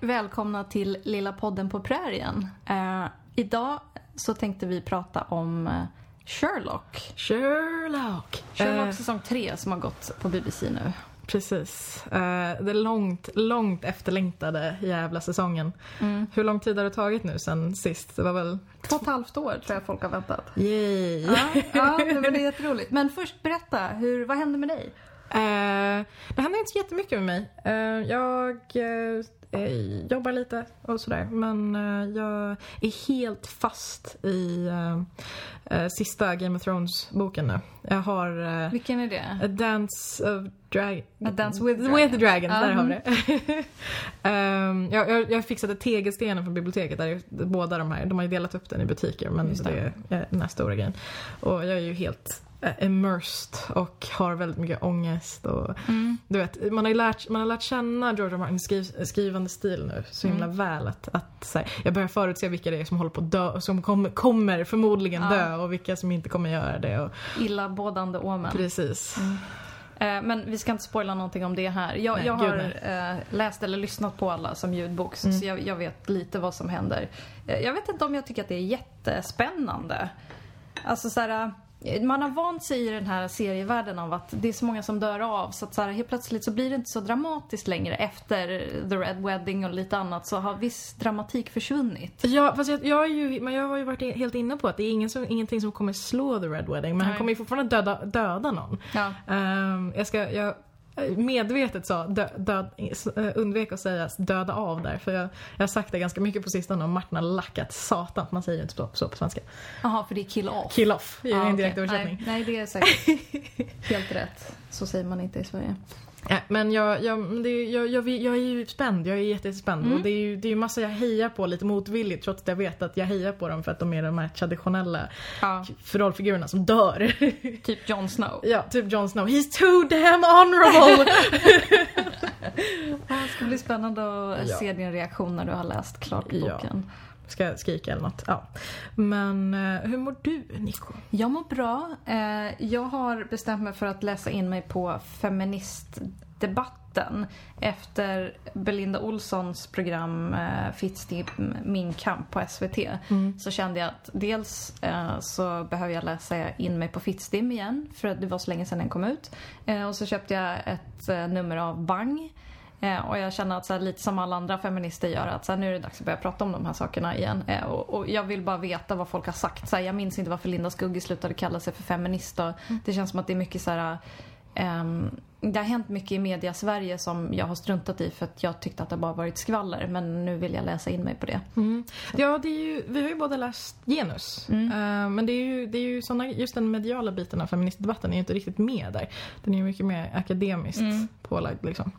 välkomna till Lilla podden på prärien. Eh, idag så tänkte vi prata om eh, Sherlock. Sherlock. Sherlock Eh, säsong 3 som har gått på BBC nu. precis. Eh, det långt, långt efterlängtade jävla säsongen. Mm. Hur lång tid har det tagit nu sen sist? Det var väl... Två och ett halvt år tror jag folk har väntat. Yay! Ja, ja men det är jätteroligt. Men först berätta, hur, vad hände med dig? Eh, det händer inte så jättemycket med mig. Eh, jag eh, jobbar lite och sådär. Men eh, jag är helt fast i eh, eh, sista Game of Thrones-boken nu. Jag har Vilken är det? A Dance of Drag... A Dance with With the Dragons, Ja, där har vi det. Ehm, jag, jag, jag fixade tegelstenen från biblioteket, där är båda de här. De har ju delat upp den i butiker men Just det. är den här stora grejen. Och jag är ju helt immersed och har väldigt mycket ångest och Mm. du vet, man har lärt, man har lärt känna George. Martins skriv, skrivande stil nu så himla Mm. väl att, att så här, jag börjar förutse vilka det är som håller på att dö, som kommer, kommer förmodligen Ja. dö och vilka som inte kommer göra det och Illabådande omen. precis. Eh, Men vi ska inte spoila någonting om det här. Jag, Nej, jag har eh, läst eller lyssnat på alla som ljudbok så Mm. jag, jag vet lite vad som händer. Eh, jag vet inte om jag tycker att det är jättespännande. Alltså så här, eh, man har vant sig i den här serievärlden av att det är så många som dör av så att så här, helt plötsligt så blir det inte så dramatiskt längre efter The Red Wedding och lite annat så har viss dramatik försvunnit. Ja, fast jag, jag, är ju, men jag har ju varit helt inne på att det är ingen som, ingenting som kommer slå The Red Wedding. Men Nej. han kommer ju fortfarande döda, döda någon. Ja. Ehm, jag ska, jag medvetet sa dö, död, eh, undvek att säga döda av där. För jag, jag har sagt det ganska mycket på sistone och Martin har lackat satan. Man säger ju inte så, på svenska. Jaha, för det är kill off. Kill off i Ja, en direkt översättning. Nej, nej, det är säkert helt rätt. Så säger man inte i Sverige. Men jag, jag, det, jag, jag, jag är ju spänd, jag är jätte- jättespänd. Mm. Och det är ju det är ju massa jag hejar på lite motvilligt trots att jag vet att jag hejar på dem för att de är de här traditionella Ja. rollfigurerna som dör. Typ Jon Snow. ja, typ Jon Snow. He's too damn honorable! Det ska bli spännande att Ja. se din reaktion när du har läst klart Ja. Ska skrika eller något? Ja. Men eh, hur mår du Nico? Jag mår bra. Eh, Jag har bestämt mig för att läsa in mig på feministdebatten efter Belinda Olssons program eh, Fittstim Min kamp på SVT. Så kände jag att dels så behöver jag läsa in mig på Fittstim igen för att det var så länge sedan den kom ut. Och så köpte jag ett nummer av Bang. Eh, och jag känner att så här, lite som alla andra feminister gör att så här, nu är det dags att börja prata om de här sakerna igen. Eh, och, och jag vill bara veta vad folk har sagt. Så här, jag minns inte varför Linda Skugge slutade kalla sig för feminist. Och Det känns som att det är mycket så här... ehm, det har hänt mycket i media Sverige som jag har struntat i för att jag tyckte att det bara varit skvaller. Men nu vill jag läsa in mig på det. Ja, det är ju, vi har ju båda läst genus. Mm. Eh, men det är ju, det är ju såna, just den mediala biten av feministdebatten är ju inte riktigt med där. Den är ju mycket mer akademiskt Mm. pålagd liksom.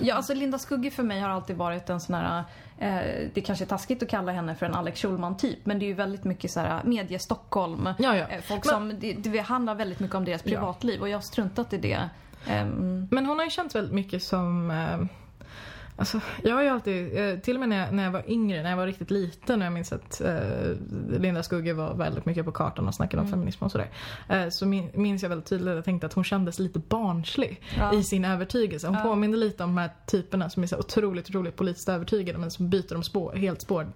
Ja, alltså Linda Skugge för mig har alltid varit en sån här... Eh, det kanske är taskigt att kalla henne för en Alex Schulman-typ men det är ju väldigt mycket så här medie Stockholm. Ja, ja. Eh, Folk Men- som, det, det handlar väldigt mycket om deras Ja. privatliv och jag har struntat i det. Ehm, Men hon har ju känts väldigt mycket som... Eh, alltså, jag har ju alltid, eh, till och med när jag, när jag var yngre, när jag var riktigt liten och jag minns att eh, Linda Skugge var väldigt mycket på kartan och snackade om Mm. feminism och sådär. Eh, så min, minns jag väldigt tydligt att jag tänkte att hon kändes lite barnslig Ja. i sin övertygelse. Hon Ja. påminner lite om de här typerna som är så otroligt, otroligt politiskt övertygade men som byter de spår, helt spår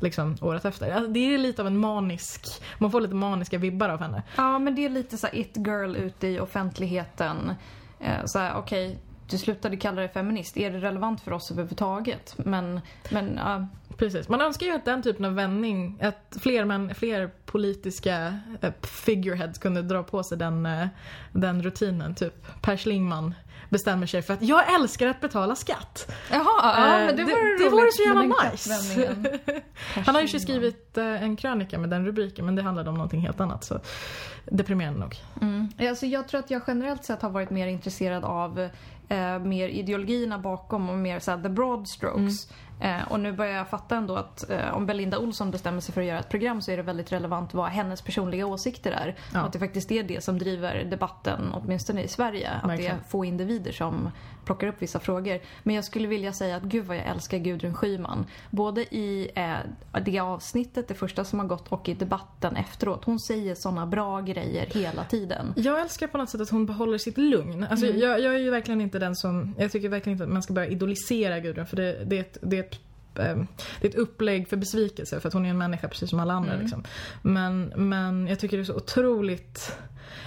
liksom året efter. Alltså, det är lite av en manisk, man får lite maniska vibbar av henne. Ja, men det är lite så it girl ute i offentligheten. Eh, så här, okej, du slutade kalla dig feminist. Är det relevant för oss överhuvudtaget? Men, men uh... Precis. Man önskar ju att den typen av vändning, att fler, män, fler politiska eh, figureheads kunde dra på sig den, eh, den rutinen. Typ Per Schlingmann bestämmer sig för att jag älskar att betala skatt. Jaha, ja, Eh, men det det- vore det roligt vore så jävla nice. Han har ju skrivit eh, en krönika med den rubriken men det handlade om någonting helt annat. Så deprimerande nog. Mm. Alltså jag tror att jag generellt sett har varit mer intresserad av eh, mer ideologierna bakom och mer såhär the broad strokes. Eh, och nu börjar jag fatta ändå att eh, om Belinda Olsson bestämmer sig för att göra ett program så är det väldigt relevant vad hennes personliga åsikter är. Ja. Och att det faktiskt är det som driver debatten, åtminstone i Sverige. Att det Verkligen. är få individer som plockar upp vissa frågor. Men jag skulle vilja säga att gud vad jag älskar Gudrun Schyman. Både i eh, det avsnittet, det första som har gått, och i debatten efteråt. Hon säger såna bra grejer hela tiden. Jag älskar på något sätt att hon behåller sitt lugn. Alltså, Mm. jag, jag är ju verkligen inte den som, jag tycker verkligen inte att man ska börja idolisera Gudrun för det, det det det är ett upplägg för besvikelse för att hon är en människa precis som alla andra. Mm. Liksom. Men, men jag tycker det är så otroligt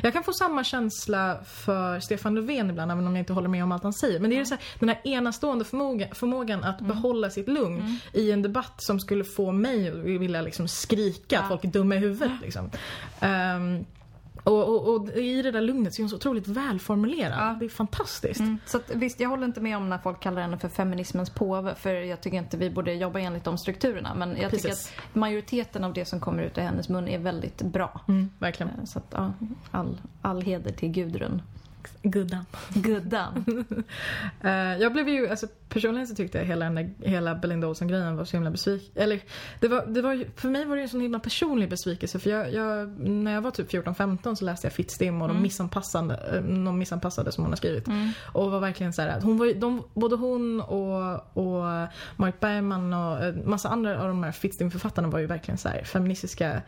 jag kan få samma känsla för Stefan Löfven ibland även om jag inte håller med om allt han säger. Men det är så här, den här enastående förmåga, förmågan att behålla sitt lugn i en debatt som skulle få mig att vilja liksom skrika Ja. att folk är dumma i huvudet. Liksom. Ehm, och, och, och i det där lugnet så är hon så otroligt välformulerad. Ja. Det är fantastiskt. Mm. Så att, visst, jag håller inte med om när folk kallar henne för feminismens påve för jag tycker inte vi borde jobba enligt de strukturerna. Men jag tycker Precis. att majoriteten av det som kommer ut ur hennes mun är väldigt bra. Mm, verkligen. Eh, Så att, ja, all, all heder till Gudrun. Guddan. Guddan. Eh, jag blev ju, alltså personligen så tyckte jag hela, hela Belinda Olsson-grejen var så himla besviken. Eller det var, det var för mig var det ju en sån himla personlig besvikelse för jag, jag, när jag var typ 14-15 så läste jag Fittstim och de missanpassade, eh, de missanpassade som hon har skrivit. Och var verkligen så här, hon var de, både hon och, och Mark Bergman och eh, massa andra av de här Fittstim-författarna var ju verkligen så här feministiska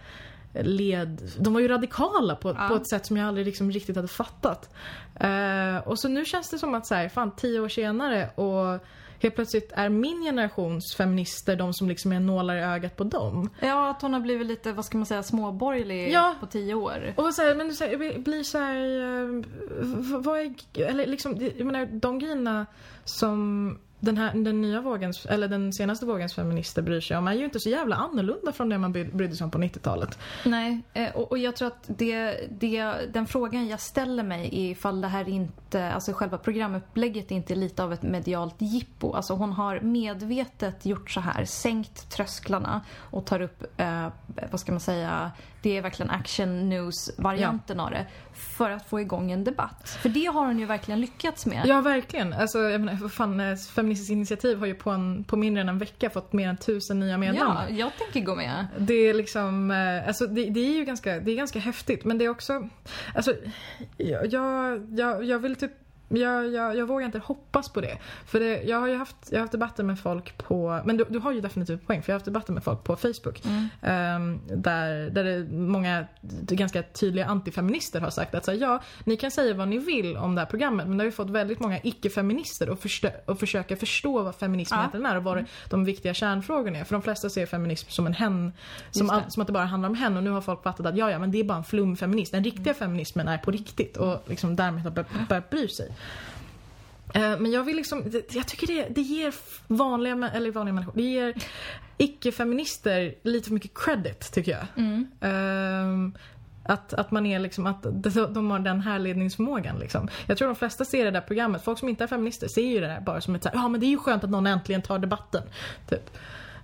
led, de var ju radikala på, Ja. på ett sätt som jag aldrig liksom riktigt hade fattat. Eh, och så nu känns det som att så här, fan tio år senare och helt plötsligt är min generations feminister de som liksom är nålar i ögat på dem. Ja, att hon har blivit lite, vad ska man säga, småborgerlig Ja. på tio år. Och så här, men så här, blir så här, eh, vad är, eller liksom, jag menar de grejerna som den, här, den nya vågens, eller den senaste vågens feminister bryr sig om är ju inte så jävla annorlunda från det man brydde sig om på 90-talet. Nej, eh, och, och jag tror att det, det, den frågan jag ställer mig är ifall det här inte, alltså själva programupplägget inte är lite av ett medialt jippo. Alltså hon har medvetet gjort så här, sänkt trösklarna och tar upp, eh, vad ska man säga, det är verkligen action news-varianten av det. För att få igång en debatt. För det har hon ju verkligen lyckats med. Ja, verkligen. Alltså, jag menar, vad fan, eh, Feministiskt initiativ har ju på, en, på mindre än en vecka fått mer än tusen nya medlemmar. Ja, jag tänker gå med. Det är liksom, eh, alltså det, det är ju ganska, det är ganska häftigt men det är också, alltså jag, jag, jag, jag vill typ jag, jag, jag vågar inte hoppas på det. För det, jag har ju haft, jag har haft debatter med folk på, men du, du har ju definitivt poäng för jag har haft debatter med folk på Facebook. ehm, där, där det många ganska tydliga antifeminister har sagt att så här, ja, ni kan säga vad ni vill om det här programmet men det har ju fått väldigt många icke-feminister att, förstö, att försöka förstå vad feminism Ja. egentligen är och vad de viktiga kärnfrågorna är. För de flesta ser feminism som en hen, som, det. all, som att det bara handlar om hen och nu har folk fattat att ja, ja, men det är bara en flumfeminist. Den riktiga feminismen är på riktigt och liksom därmed har bör- börjat bry sig. Eh, Men jag vill liksom, jag tycker det, det ger vanliga, eller vanliga människor, det ger icke-feminister lite för mycket credit tycker jag. Ehm, att, att man är liksom, att de, har den här ledningsförmågan liksom. Jag tror de flesta ser det där programmet, folk som inte är feminister ser ju det där bara som ett såhär, ja men det är ju skönt att någon äntligen tar debatten. Typ.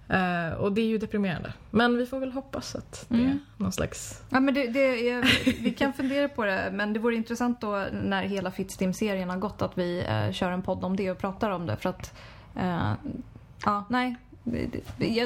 Eh, och det är ju deprimerande. Men vi får väl hoppas att det är någon slags... Ja, men det, det är, vi kan fundera på det, men det vore intressant då när hela Fittstim-serien har gått att vi eh, kör en podd om det och pratar om det. För att, eh, ja, nej.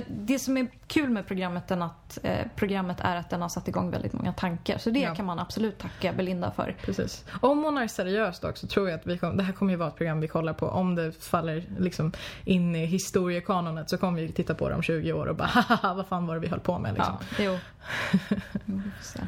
Det, som är kul med programmet, att, eh, programmet är att den har satt igång väldigt många tankar. Så det Ja. kan man absolut tacka Belinda för. Precis. Om hon är seriös dock så tror jag att vi kom, det här kommer ju vara ett program vi kollar på. Om det faller liksom in i historiekanonet så kommer vi titta på det om 20 år och bara haha vad fan var det vi höll på med liksom. Ja, jo.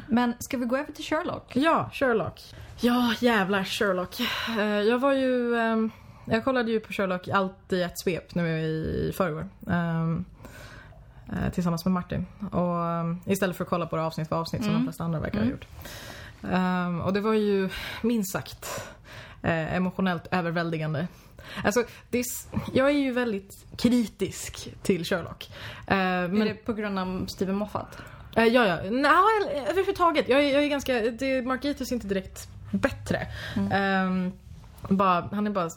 Men ska vi gå över till Sherlock? Ja, Sherlock. Ja, jävlar Sherlock. Eh, Jag var ju... ehm, Jag kollade ju på Sherlock allt i ett svep nu i förrgår. eh, Tillsammans med Martin. Och ehm, istället för att kolla på det avsnitt för avsnitt som Mm. de flesta andra verkar ha Mm. gjort. Ehm, Och det var ju minst sagt eh, emotionellt överväldigande. Alltså, det är, jag är ju väldigt kritisk till Sherlock. Är men- det på grund av Steven Moffat? Eh, ja, ja. Nej, överhuvudtaget. Jag är, jag är ganska... Det, Mark Gatiss är inte direkt bättre. Ehm, bara, han, är bara,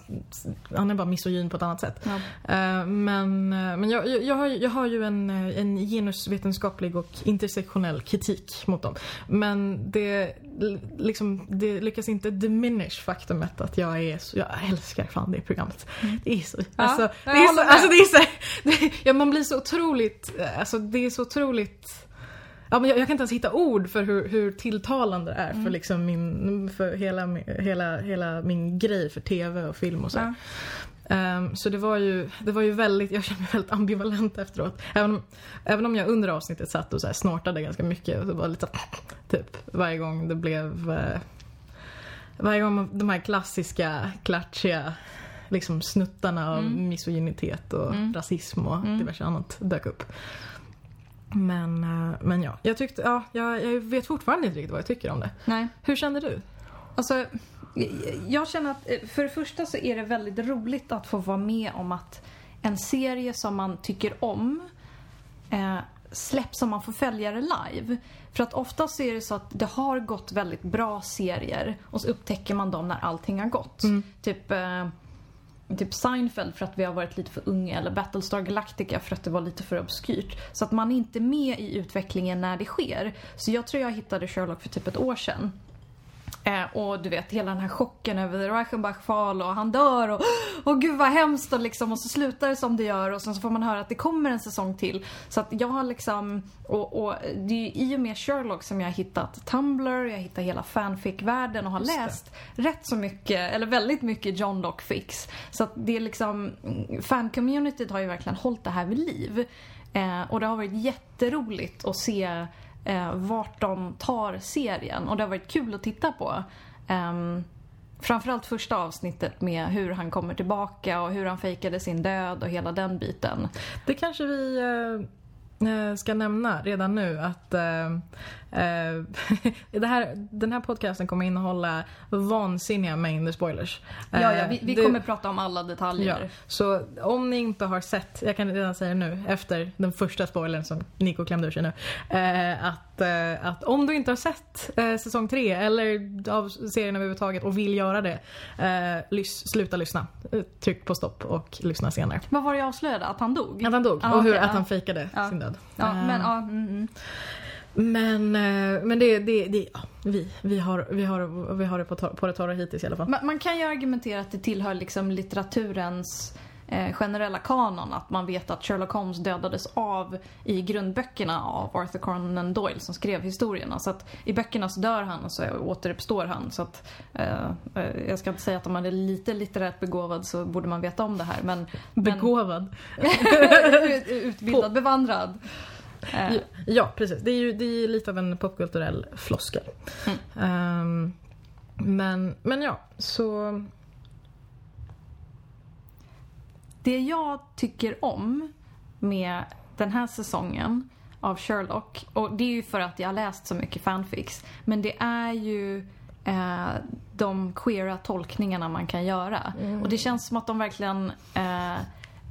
han är bara misogyn på ett annat sätt. Ja. Eh, men eh, men jag, jag, har, jag har ju en, eh, en genusvetenskaplig och intersektionell kritik mot dem. Men det, liksom, det lyckas inte diminish faktumet att jag är så, jag älskar fan det programmet. Det är så, alltså, det jag är så, alltså det är så, det, ja, man blir så otroligt, alltså det är så otroligt Ja, men jag, jag kan inte ens hitta ord för hur, hur tilltalande det är för, liksom min, för hela, hela, hela min grej för tv och film och så. här. Ehm, så det var, ju, det var ju väldigt, jag kände mig väldigt ambivalent efteråt. Även om, även om jag under avsnittet satt och så snortade ganska mycket. Och det var lite så- typ varje gång det blev eh, varje gång de här klassiska, klatschiga liksom snuttarna av Mm. misogynitet och Mm. rasism och Mm. diverse annat dök upp. Men, eh, men ja, jag tyckte, ja, jag, jag vet fortfarande inte riktigt vad jag tycker om det. Nej. Hur kände du? Alltså, jag känner att eh, för det första så är det väldigt roligt att få vara med om att en serie som man tycker om eh, släpps som man får följare live. För att oftast är det så att det har gått väldigt bra serier och så upptäcker man dem när allting har gått. Mm. Typ, eh, typ Seinfeld för att vi har varit lite för unga eller Battlestar Galactica för att det var lite för obskyrt. Så att man är inte med i utvecklingen när det sker. Så jag tror jag hittade Sherlock för typ ett år sedan. Eh, och du vet hela den här chocken över Reichenbach-fall och han dör och åh gud vad hemskt och liksom och så slutar det som det gör och sen så får man höra att det kommer en säsong till. Så att jag har liksom, och, och det är ju i och med Sherlock som jag har hittat Tumblr, jag har hittat hela fanfic-världen och har Just det. läst rätt så mycket, eller väldigt mycket John Locke fix. Så att det är liksom, mm, fan-communityt har ju verkligen hållit det här vid liv. Eh, och det har varit jätteroligt att se eh, vart de tar serien och det har varit kul att titta på. Um, framförallt första avsnittet med hur han kommer tillbaka och hur han fejkade sin död och hela den biten. Det kanske vi eh, eh ska nämna redan nu att eh, här, den här podcasten kommer innehålla vansinniga mängder spoilers. Ja, ja, Eh, vi, vi det- kommer prata om alla Ja, detaljer. så om ni inte har sett, jag kan redan säga nu efter den första spoilern som Nico klämde ur sig nu. Eh, att, eh, att om du inte har sett eh, säsong 3 eller av serien överhuvudtaget och vill göra det, eh, lys, sluta lyssna. Eh, Tryck på stopp och lyssna senare. Vad var det jag avslöjade? Att han dog? Att han dog Ah, och hur, okej, att ja. han fejkade Ja. sin död. Ja, Eh, men ja. Mm, mm. Men, eh, men det, det, det ja, vi, vi, har, vi, har, vi har det på, tor- på det torra hittills i alla fall. Man, man kan ju argumentera att det tillhör liksom litteraturens eh, generella kanon. Att man vet att Sherlock Holmes dödades av i grundböckerna av Arthur Conan Doyle som skrev historierna. Så att i böckerna så dör han och så återuppstår han. Så att, eh, eh, jag ska inte säga att om man är lite litterärt begåvad så borde man veta om det här. Men, Begåvad. men utbildad, bevandrad. Eh, Ja, Ja, precis. Det är ju det är lite av en popkulturell floskel. Mm. Ehm, men, men ja, så... Det jag tycker om med den här säsongen av Sherlock, och det är ju för att jag har läst så mycket fanfics, men det är ju eh, de queera tolkningarna man kan göra. Och det känns som att de verkligen eh,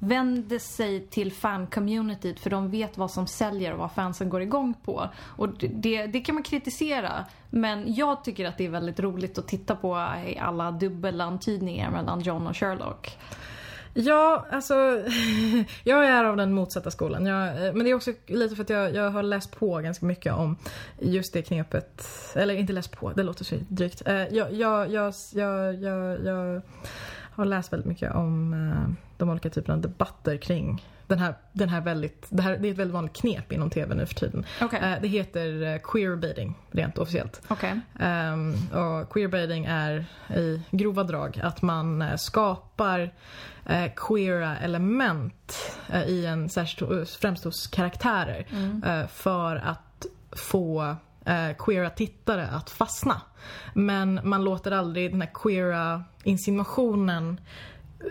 vänder sig till fan-communityt för de vet vad som säljer och vad fansen går igång på. Och det, det kan man kritisera, men jag tycker att det är väldigt roligt att titta på alla dubbelantydningar mellan John och Sherlock. Ja, alltså jag är av den motsatta skolan. Jag, men det är också lite för att jag, jag har läst på ganska mycket om just det knepet. Eller inte läst på, det låter så drygt. Eh, jag, jag, jag, jag, jag, jag har läst väldigt mycket om eh, de olika typerna av debatter kring den här, den här väldigt, det, här, det är ett väldigt vanligt knep inom TV nu för tiden. Okej. Eh, Det heter eh, queerbaiting rent officiellt. Okej. Um, och queerbaiting är i grova drag att man skapar queera element i en särskilt, främst hos karaktärer Mm. för att få eh, queera tittare att fastna. Men man låter aldrig den här queera insinuationen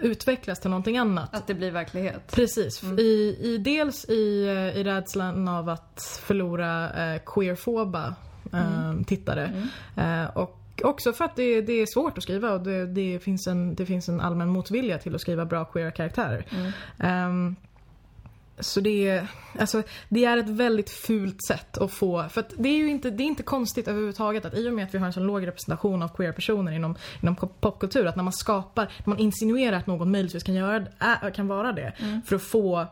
utvecklas till någonting annat. Att det blir verklighet. Precis. Mm. I, i, dels i, eh, i rädslan av att förlora eh, queerfoba eh, tittare. Eh, och också för att det, det är svårt att skriva och det, det, finns en, det finns en allmän motvilja till att skriva bra queera karaktärer. Mm. Så det är, alltså, det är ett väldigt fult sätt att få, för att det är ju inte, det är inte konstigt överhuvudtaget att i och med att vi har en så låg representation av queer-personer inom, inom pop- popkultur, att när man skapar, när man insinuerar att någon möjligtvis kan, göra, kan vara det, för att få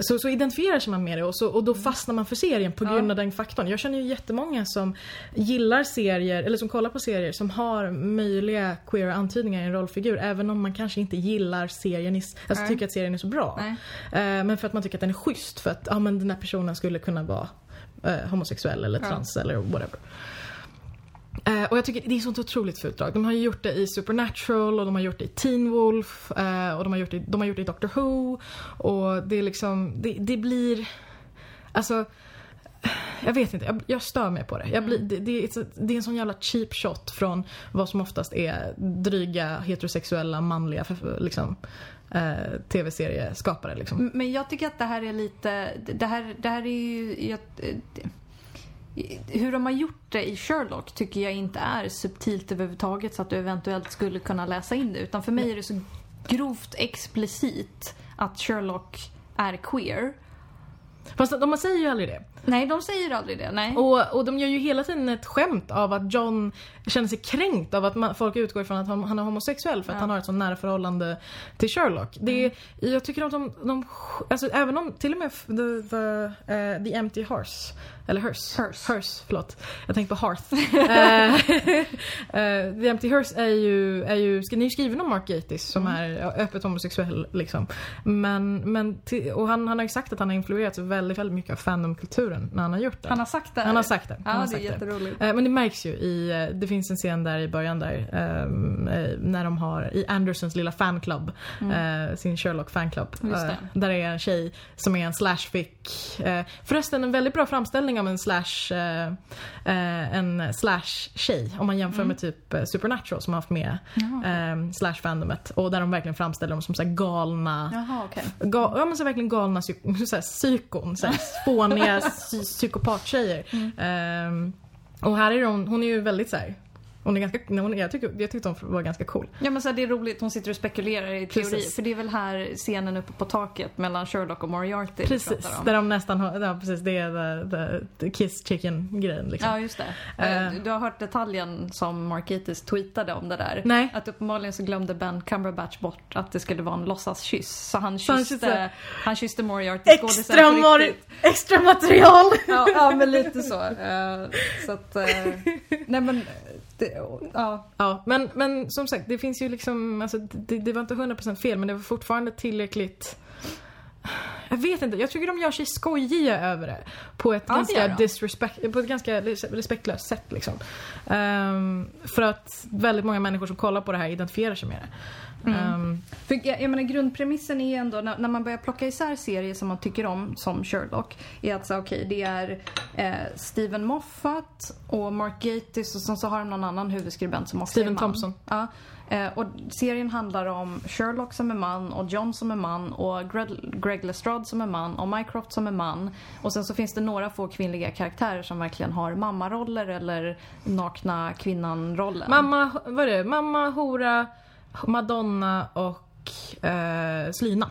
så, så identifierar sig man med det och, så, och då fastnar man för serien på grund Ja. av den faktorn. Jag känner ju jättemånga som gillar serier, eller som kollar på serier som har möjliga queera antydningar i en rollfigur även om man kanske inte gillar serien, i, alltså Nej. tycker att serien är så bra. Nej. Eh, men för att man tycker att den är schysst för att ja, men den här personen skulle kunna vara eh, homosexuell eller Ja. trans eller whatever. Eh, och jag tycker det är sånt otroligt fult drag. De har ju gjort det i Supernatural och de har gjort det i Teen Wolf eh, och de har, gjort det, de har gjort det i Doctor Who. Och det är liksom, det, det blir... Alltså... jag vet inte, jag, jag stör mig på det. Jag blir, det, det, är det är en sån jävla cheap shot från vad som oftast är dryga heterosexuella manliga för- liksom, eh, tv-serieskapare. Liksom. Men jag tycker att det här är lite, det här, det här är ju... Jag, det- hur de har gjort det i Sherlock tycker jag inte är subtilt överhuvudtaget så att du eventuellt skulle kunna läsa in det. Utan för mig är det så grovt explicit att Sherlock är queer. Fast de säger ju aldrig det. Nej, de säger aldrig det. Nej. Och, och de gör ju hela tiden ett skämt av att John känner sig kränkt av att man, folk utgår ifrån att han, är homosexuell för att Ja. han har ett så nära förhållande till Sherlock. Det är, Jag tycker att de, de alltså även om till och med the, the, eh, the Empty Horse, eller Hearse, Hearse. Hearse förlåt. Jag tänkte på Hearth. Eh, the Empty Hearse är ju, är ju, är ju skriven av Mark Gatiss som är ja, öppet homosexuell liksom. Men, men och han, han har ju sagt att han har influerats väldigt, väldigt mycket av fandomkulturen när han har gjort det. Han har sagt det? Han har sagt det. Han Ja, har det är sagt det. jätteroligt. Eh, Men det märks ju i, eh, det finns en scen där i början där, ehm, eh, när de har, i Andersons lilla fanclub, eh, sin Sherlock fanclub. Mm. Där är en tjej som är en slashfic. eh, Förresten en väldigt bra framställning av en slash, en slash tjej om man jämför med typ Supernatural som har haft med Mm. Slash fandomet och där de verkligen framställer dem som så galna Jaha, okej. Ga, ja men så verkligen galna så här, psykon, så här, fåniga psy, psykopattjejer. Ehm, och här är hon, hon är ju väldigt så här. Hon är ganska, hon, jag, tycker, jag tyckte hon var ganska cool. Ja men så här, det är roligt, hon sitter och spekulerar i teori. Precis. För det är väl här scenen uppe på taket mellan Sherlock och Moriarty Precis, om. där de nästan har, ja precis det är the, the, the kiss chicken grejen liksom. Ja, just det. Eh, Du har hört detaljen som Markitis tweetade om det där. Nej. Att uppenbarligen så glömde Ben Cumberbatch bort att det skulle vara en låtsaskyss. Så han Så kysste, kysste- han kysste Moriarty Extra, riktigt. extra material! Ja, ja, men lite så. Eh, så att, eh, nej men, det, ja. Ja, men, men som sagt, det finns ju liksom, alltså, det, det var inte 100% fel men det var fortfarande tillräckligt jag vet inte, jag tycker de gör sig skojiga över det. På ett, Ja, ganska, disrespect, på ett ganska respektlöst sätt liksom. Ehm, för att väldigt många människor som kollar på det här identifierar sig med det. Mm. Ehm, För jag, jag menar grundpremissen är ändå när, när man börjar plocka isär serier som man tycker om som Sherlock. Är att så okej det är eh, Steven Moffat och Mark Gatiss och sen så har de någon annan huvudskribent som också Stephen är man. Thompson. Ja. Eh, och serien handlar om Sherlock som är man och John som är man och Greg, Greg Lestrade som är man och Mycroft som är man. Och sen så finns det några få kvinnliga karaktärer som verkligen har mammaroller eller nakna kvinnan-rollen. mamma, vad är det? Mamma, hora, Madonna och eh, Slina.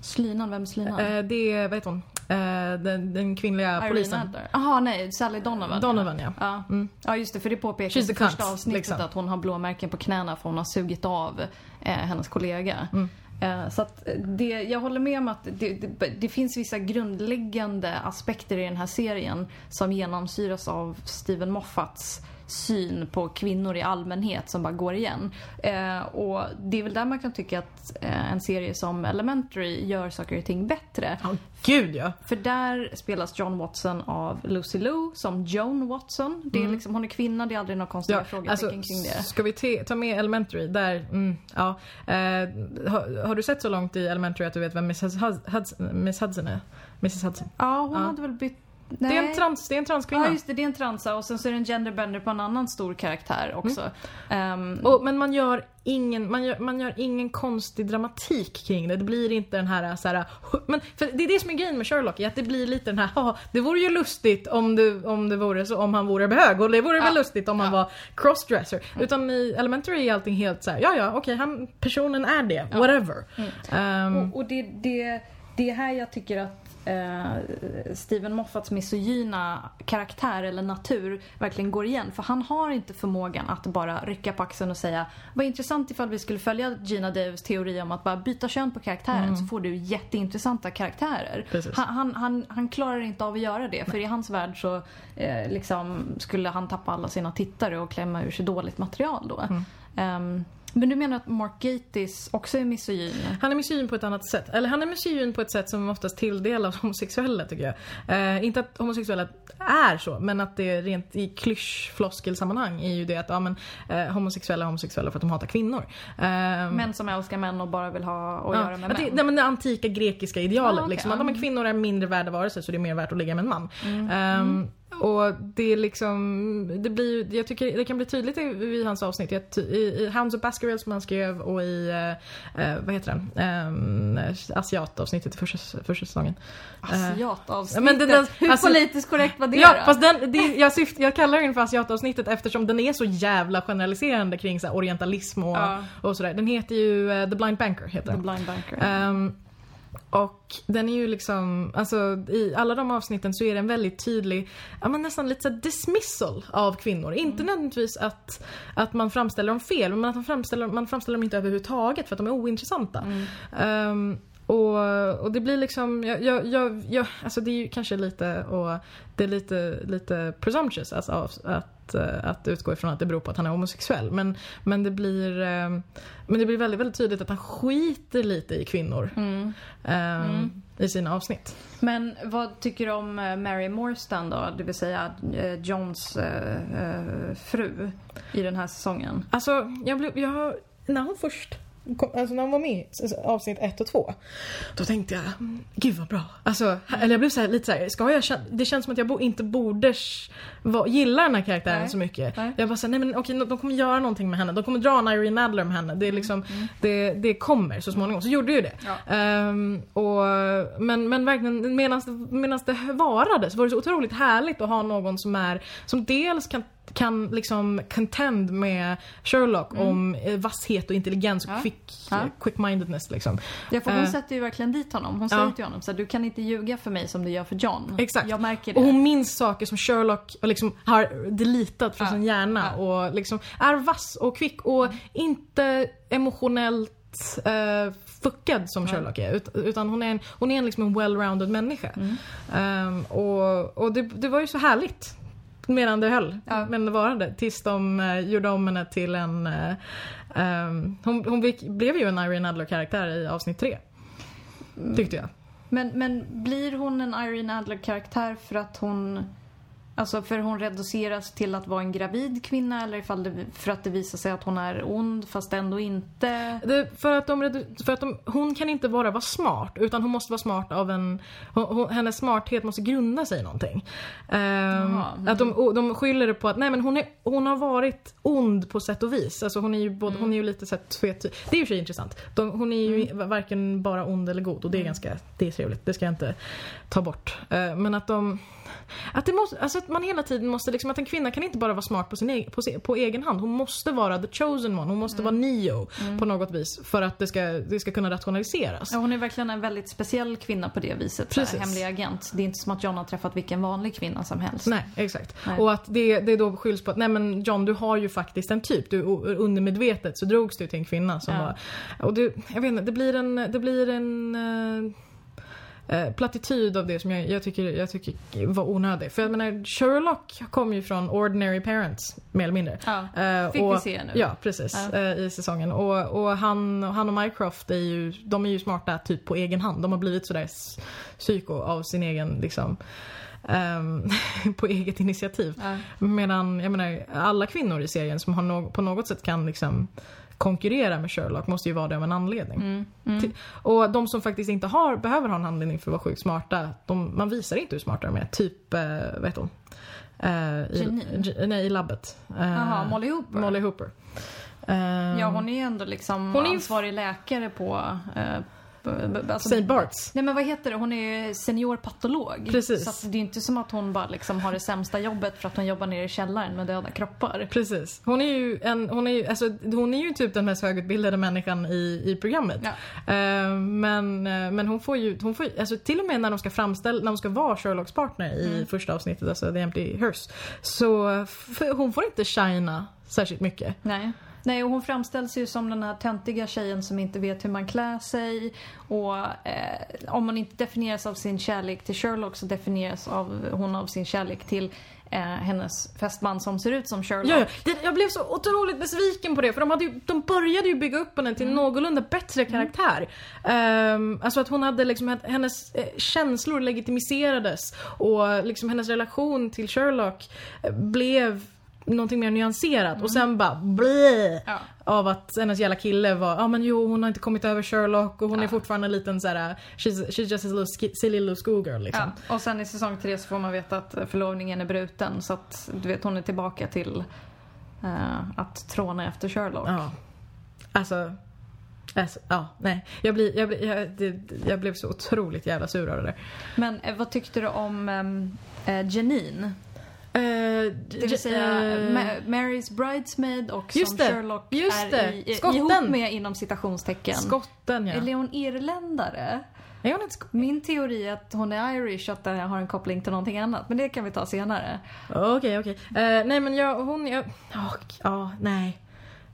Slinan, vem är Slinan? Eh, det är, vad heter hon? Eh, den, den kvinnliga Irene polisen. Jaha, nej. Sally Donovan. Donovan ja. Ja. Mm. ja, just det. För det påpekas i första avsnittet liksom. att hon har blåmärken på knäna för hon har sugit av eh, hennes kollega. Mm. Eh, så att det, jag håller med om att det, det, det finns vissa grundläggande aspekter i den här serien som genomsyras av Steven Moffats syn på kvinnor i allmänhet som bara går igen. Eh, och det är väl där man kan tycka att eh, en serie som Elementary gör saker och ting bättre. Ja, gud ja. För där spelas John Watson av Lucy Liu som Joan Watson. Det är liksom, hon är kvinna, det är aldrig några konstiga Mm. Ja, frågetecken alltså, kring det. Ska vi te- ta med Elementary? Där, mm, ja. Eh, har, har du sett så långt i Elementary att du vet vem Mrs Hudson, Miss Hudson är? Mrs Hudson. Ja, hon Ja. hade väl bytt... Det är en, trans, det är en transkvinna. Ja, just det. Det är en transa och sen så är det en genderbender på en annan stor karaktär också. Ehm, Och, men man gör, ingen, man, gör, man gör ingen konstig dramatik kring det. Det blir inte den här, så här men för Det är det som är grejen med Sherlock, att det blir lite den här, "Haha, det vore ju lustigt om det, om det vore så, om han vore bög och det vore väl Ja. lustigt om han Ja. var crossdresser. Utan i Elementary är allting helt så här, ja ja okej, han, personen är det, whatever. Ehm, Och, och det, det, det är här jag tycker att eh, Steven Moffats misogyna karaktär eller natur verkligen går igen. För han har inte förmågan att bara rycka på axeln och säga vad intressant ifall vi skulle följa Gina Davis teori om att bara byta kön på karaktären så får du jätteintressanta karaktärer. Han, han, han, han klarar inte av att göra det för i hans värld så eh, liksom skulle han tappa alla sina tittare och klämma ur sig dåligt material då. Ehm, Men du menar att Mark Gatiss också är misogyn? Han är misogyn på ett annat sätt. Eller han är misogyn på ett sätt som oftast tilldelas homosexuella tycker jag. Eh, inte att homosexuella är så, men att det rent i klysch floskelsammanhang är ju det att ja, men, eh, homosexuella är homosexuella för att de hatar kvinnor. Eh, Män som älskar män och bara vill ha att ja, göra med att det, män? nej, men det antika grekiska idealet. Ah, okej, liksom, att ja, men kvinnor är mindre värda varelser så det är mer värt att ligga med en man. Mm. Ehm, och det är liksom, det blir, jag tycker det kan bli tydligt i, i hans avsnitt. I, i Hounds of Baskerville som han skrev och i, eh, eh, vad heter den, um, Asiatavsnittet i första, första säsongen. Asiatavsnittet? Ja, men den- den- Hur alltså- politiskt korrekt var det Ja, då? fast den, det, jag, syft, jag kallar den för asiatavsnittet eftersom den är så jävla generaliserande kring så orientalism och, Ja. och sådär. Den heter ju eh, The Blind Banker. Heter The den. Blind Banker. Ehm, och den är ju liksom, alltså i alla de avsnitten så är det en väldigt tydlig, ja men nästan lite så här dismissal av kvinnor. Inte nödvändigtvis att, att man framställer dem fel, men att man framställer, man framställer dem inte överhuvudtaget för att de är ointressanta. Ehm, och, och det blir liksom, jag, jag, jag, jag, alltså det är ju kanske lite, och det är lite, lite presumptuous alltså, att, att, eh, att utgå ifrån att det beror på att han är homosexuell. Men, men, det, blir, eh, men det blir väldigt, väldigt tydligt att han skiter lite i kvinnor Mm. eh, i sina avsnitt. Men vad tycker du om Mary Morstan då? Det vill säga Johns fru i den här säsongen. Alltså, jag blev, jag, när hon först alltså när hon var med i avsnitt ett och två Då tänkte jag, "Mm, gud vad bra. Alltså, eller jag blev så här, lite såhär, ska jag känna, det känns som att jag bo, inte borde gilla den här karaktären Nej. så mycket. Nej. Jag bara såhär, nej men okej de kommer göra någonting med henne. De kommer dra en Irene Adler med henne. Det, är liksom, det, det kommer så småningom. Så gjorde ju det. Ja. Ehm, och, men, men verkligen medan det varade så var det så otroligt härligt att ha någon som är som dels kan kan liksom contend med Sherlock om eh, vasshet och intelligens och Mm. Ja. quick, Ja. quick-mindedness liksom. Ja, för hon Eh. sätter ju verkligen dit honom. Hon säger Ja. till honom så här, du kan inte ljuga för mig som du gör för John. Exakt. Jag märker det. Och hon minns saker som Sherlock liksom har deletat från Ja. sin hjärna och liksom är vass och kvick och inte emotionellt eh, fuckad som Sherlock är. Ut, utan hon är en, hon är en, liksom en well-rounded människa. Mm. Ehm, och och det, det var ju så härligt. Medan det höll. Ja. Men det varade. Tills de uh, gjorde om henne till en... eh, ehm, hon hon fick, blev ju en Irene Adler-karaktär i avsnitt tre. Tyckte jag. Men, men blir hon en Irene Adler-karaktär för att hon... Alltså för hon reduceras till att vara en gravid kvinna eller ifall det, för att det visar sig att hon är ond fast ändå inte... Det, för att, de, för att de, hon kan inte bara vara smart utan hon måste vara smart av en... Hon, hon, hennes smarthet måste grunda sig i någonting. Ehm, mm. att de, de skyller det på att nej men hon, är, hon har varit ond på sätt och vis. Alltså hon är ju, både, hon är ju lite så här tvetydig. Det är ju sig intressant. De, hon är ju Mm. varken bara ond eller god och det är ganska det är trevligt. Det ska jag inte ta bort. Eh, men att de... Att, det måste, alltså att man hela tiden måste liksom, att en kvinna kan inte bara vara smart på, sin egen, på, se- på egen hand. Hon måste vara the chosen one. Hon måste Mm. vara Neo på något vis för att det ska, det ska kunna rationaliseras. Ja, hon är verkligen en väldigt speciell kvinna på det viset. Precis. Hemlig agent. Det är inte som att John har träffat vilken vanlig kvinna som helst. Nej, exakt. Nej. Och att det, det då skylls på att nej men John du har ju faktiskt en typ. Du, undermedvetet så drogs du till en kvinna som Ja. var... Och det, jag vet inte, det blir en... Det blir en eh, eh, plattityd av det som jag, jag, tycker, jag tycker var onödig. För jag menar, Sherlock kom ju från ordinary parents, mer eller mindre. Ja, Eh, fick och, vi se nu. Ja, precis. Ja. eh, I säsongen. Och, och han, han och Mycroft är ju, de är ju smarta typ på egen hand. De har blivit sådär psyko av sin egen liksom ehm, på eget initiativ. Ja. Medan, jag menar, alla kvinnor i serien som har no- på något sätt kan liksom konkurrera med Sherlock måste ju vara det av en anledning. Mm, mm. Och de som faktiskt inte har, behöver ha en anledning för att vara sjukt smarta, de, man visar inte hur smarta de är. Typ, eh, vad heter hon? Eh, i, nej, i labbet. Eh, Jaha, Molly Hooper. Molly Hooper. Eh, Ja, hon är ju ändå liksom Hon är ansvarig läkare på... Alltså, St. Barts. Nej men vad heter det? Hon är ju seniorpatolog. Precis. Så det är inte som att hon bara liksom har det sämsta jobbet för att hon jobbar nere i källaren med döda kroppar. Precis. Hon är ju, en, hon är ju, alltså, hon är ju typ den mest högutbildade människan i, i programmet. Ja. Eh, men, eh, men hon får ju, hon får, alltså, till och med när de ska framställa, när hon ska vara Sherlocks partner i Mm. första avsnittet, alltså The Empty Hearse. Så hon får inte shina särskilt mycket. Nej. Nej, och hon framställs ju som den här töntiga tjejen som inte vet hur man klär sig. Och eh, om man inte definieras av sin kärlek till Sherlock så definieras av, hon av sin kärlek till eh, hennes fästman som ser ut som Sherlock. Ja, ja. Jag blev så otroligt besviken på det för de, hade ju, de började ju bygga upp henne till en någorlunda bättre karaktär. Ehm, alltså att hon hade liksom, hennes eh, känslor legitimiserades och liksom hennes relation till Sherlock eh, blev någonting mer nyanserat och sen bara blä Ja. av att hennes jävla kille var, ja ah, men jo hon har inte kommit över Sherlock och hon är Ja. fortfarande en liten såhär, she's, she's just a little silly little schoolgirl liksom. Ja, och sen i säsong tre så får man veta att förlovningen är bruten så att du vet hon är tillbaka till eh, att tråna efter Sherlock. Ja. Alltså, alltså ja, nej. Jag, blir, jag, blir, jag, det, jag blev så otroligt jävla sur av det där. Men eh, vad tyckte du om ehm, eh, Janine? Eh, Det vill säga Ma- Marys bridesmaid och som det, Sherlock just är det. i, Skotten. ihop med inom citationstecken. skotten ja. Är hon irländare? Är hon inte? Min teori är att hon är irish och att det har en koppling till någonting annat. Men det kan vi ta senare. Okej, okej. Eh, nej men jag, hon, ja, ja, nej.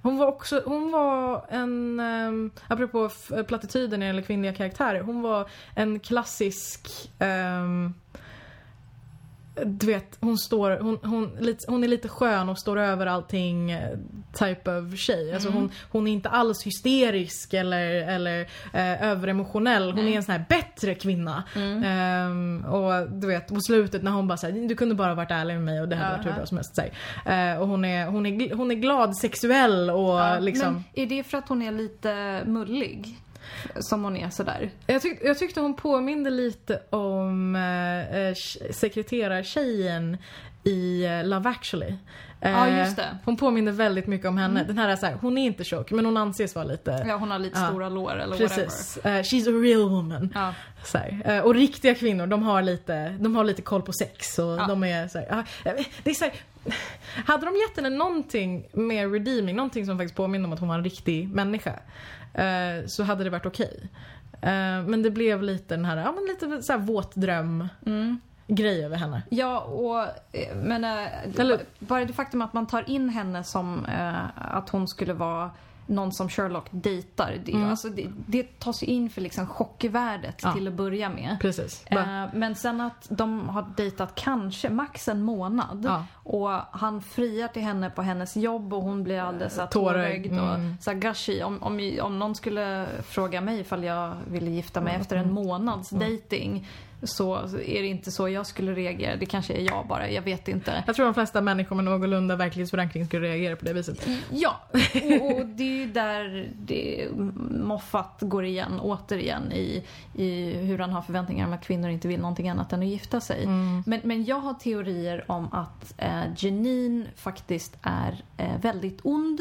Hon var också, hon var en, um, apropå plattityder när det gäller kvinnliga karaktärer, hon var en klassisk ehm, du vet, hon står, hon, hon, hon är lite skön och står över allting eh, type of tjej. Alltså hon, hon är inte alls hysterisk eller, eller eh, överemotionell. Hon är en sån här bättre kvinna. Ehm, och du vet, på slutet när hon bara säger du kunde bara varit ärlig med mig och det hade varit hur bra som helst. Så här. Eh, och hon är, hon, är, hon är glad, sexuell och Ja, liksom. Men är det för att hon är lite mullig? Som hon är sådär? Jag, tyck, jag tyckte hon påminde lite om eh, eh, sekreterartjejen i eh, Love actually. Eh, Ja, just det. Mm. Hon påminner väldigt mycket om henne. Den här är så här, hon är inte tjock men hon anses vara lite... Ja, hon har lite Ja. stora lår eller Precis. Eh, she's a real woman. whatever. Ja. Så här. Eh, och riktiga kvinnor, de har lite, de har lite koll på sex och Ja. de är så här, det är så Hade de gett henne någonting mer redeeming, någonting som faktiskt påminner om att hon var en riktig människa, eh, så hade det varit okej. Eh, men det blev lite den här, ja men lite så här våt dröm Mm. grej över henne. Ja, och eh, men Eller- bara det faktum att man tar in henne som eh, att hon skulle vara någon som Sherlock dejtar. Det, Mm. alltså, det, det tas ju in för liksom chockvärdet Ja. till att börja med. Precis. Eh, men sen att de har dejtat kanske max en månad Ja. och han friar till henne på hennes jobb och hon blir alldeles så här Tårögd, och mm. så gushy. Om, om, om någon skulle fråga mig ifall jag ville gifta mig Mm. efter en månads dating så är det inte så jag skulle reagera. Det kanske är jag bara, jag vet inte. jag tror de flesta människor med någorlunda verklighetsförankring skulle reagera på det viset. Ja, och, och det är ju där det, Moffat går igen återigen i, i hur han har förväntningar om att kvinnor inte vill någonting annat än att gifta sig. Mm. Men, men jag har teorier om att eh, Janine faktiskt är eh, väldigt ond.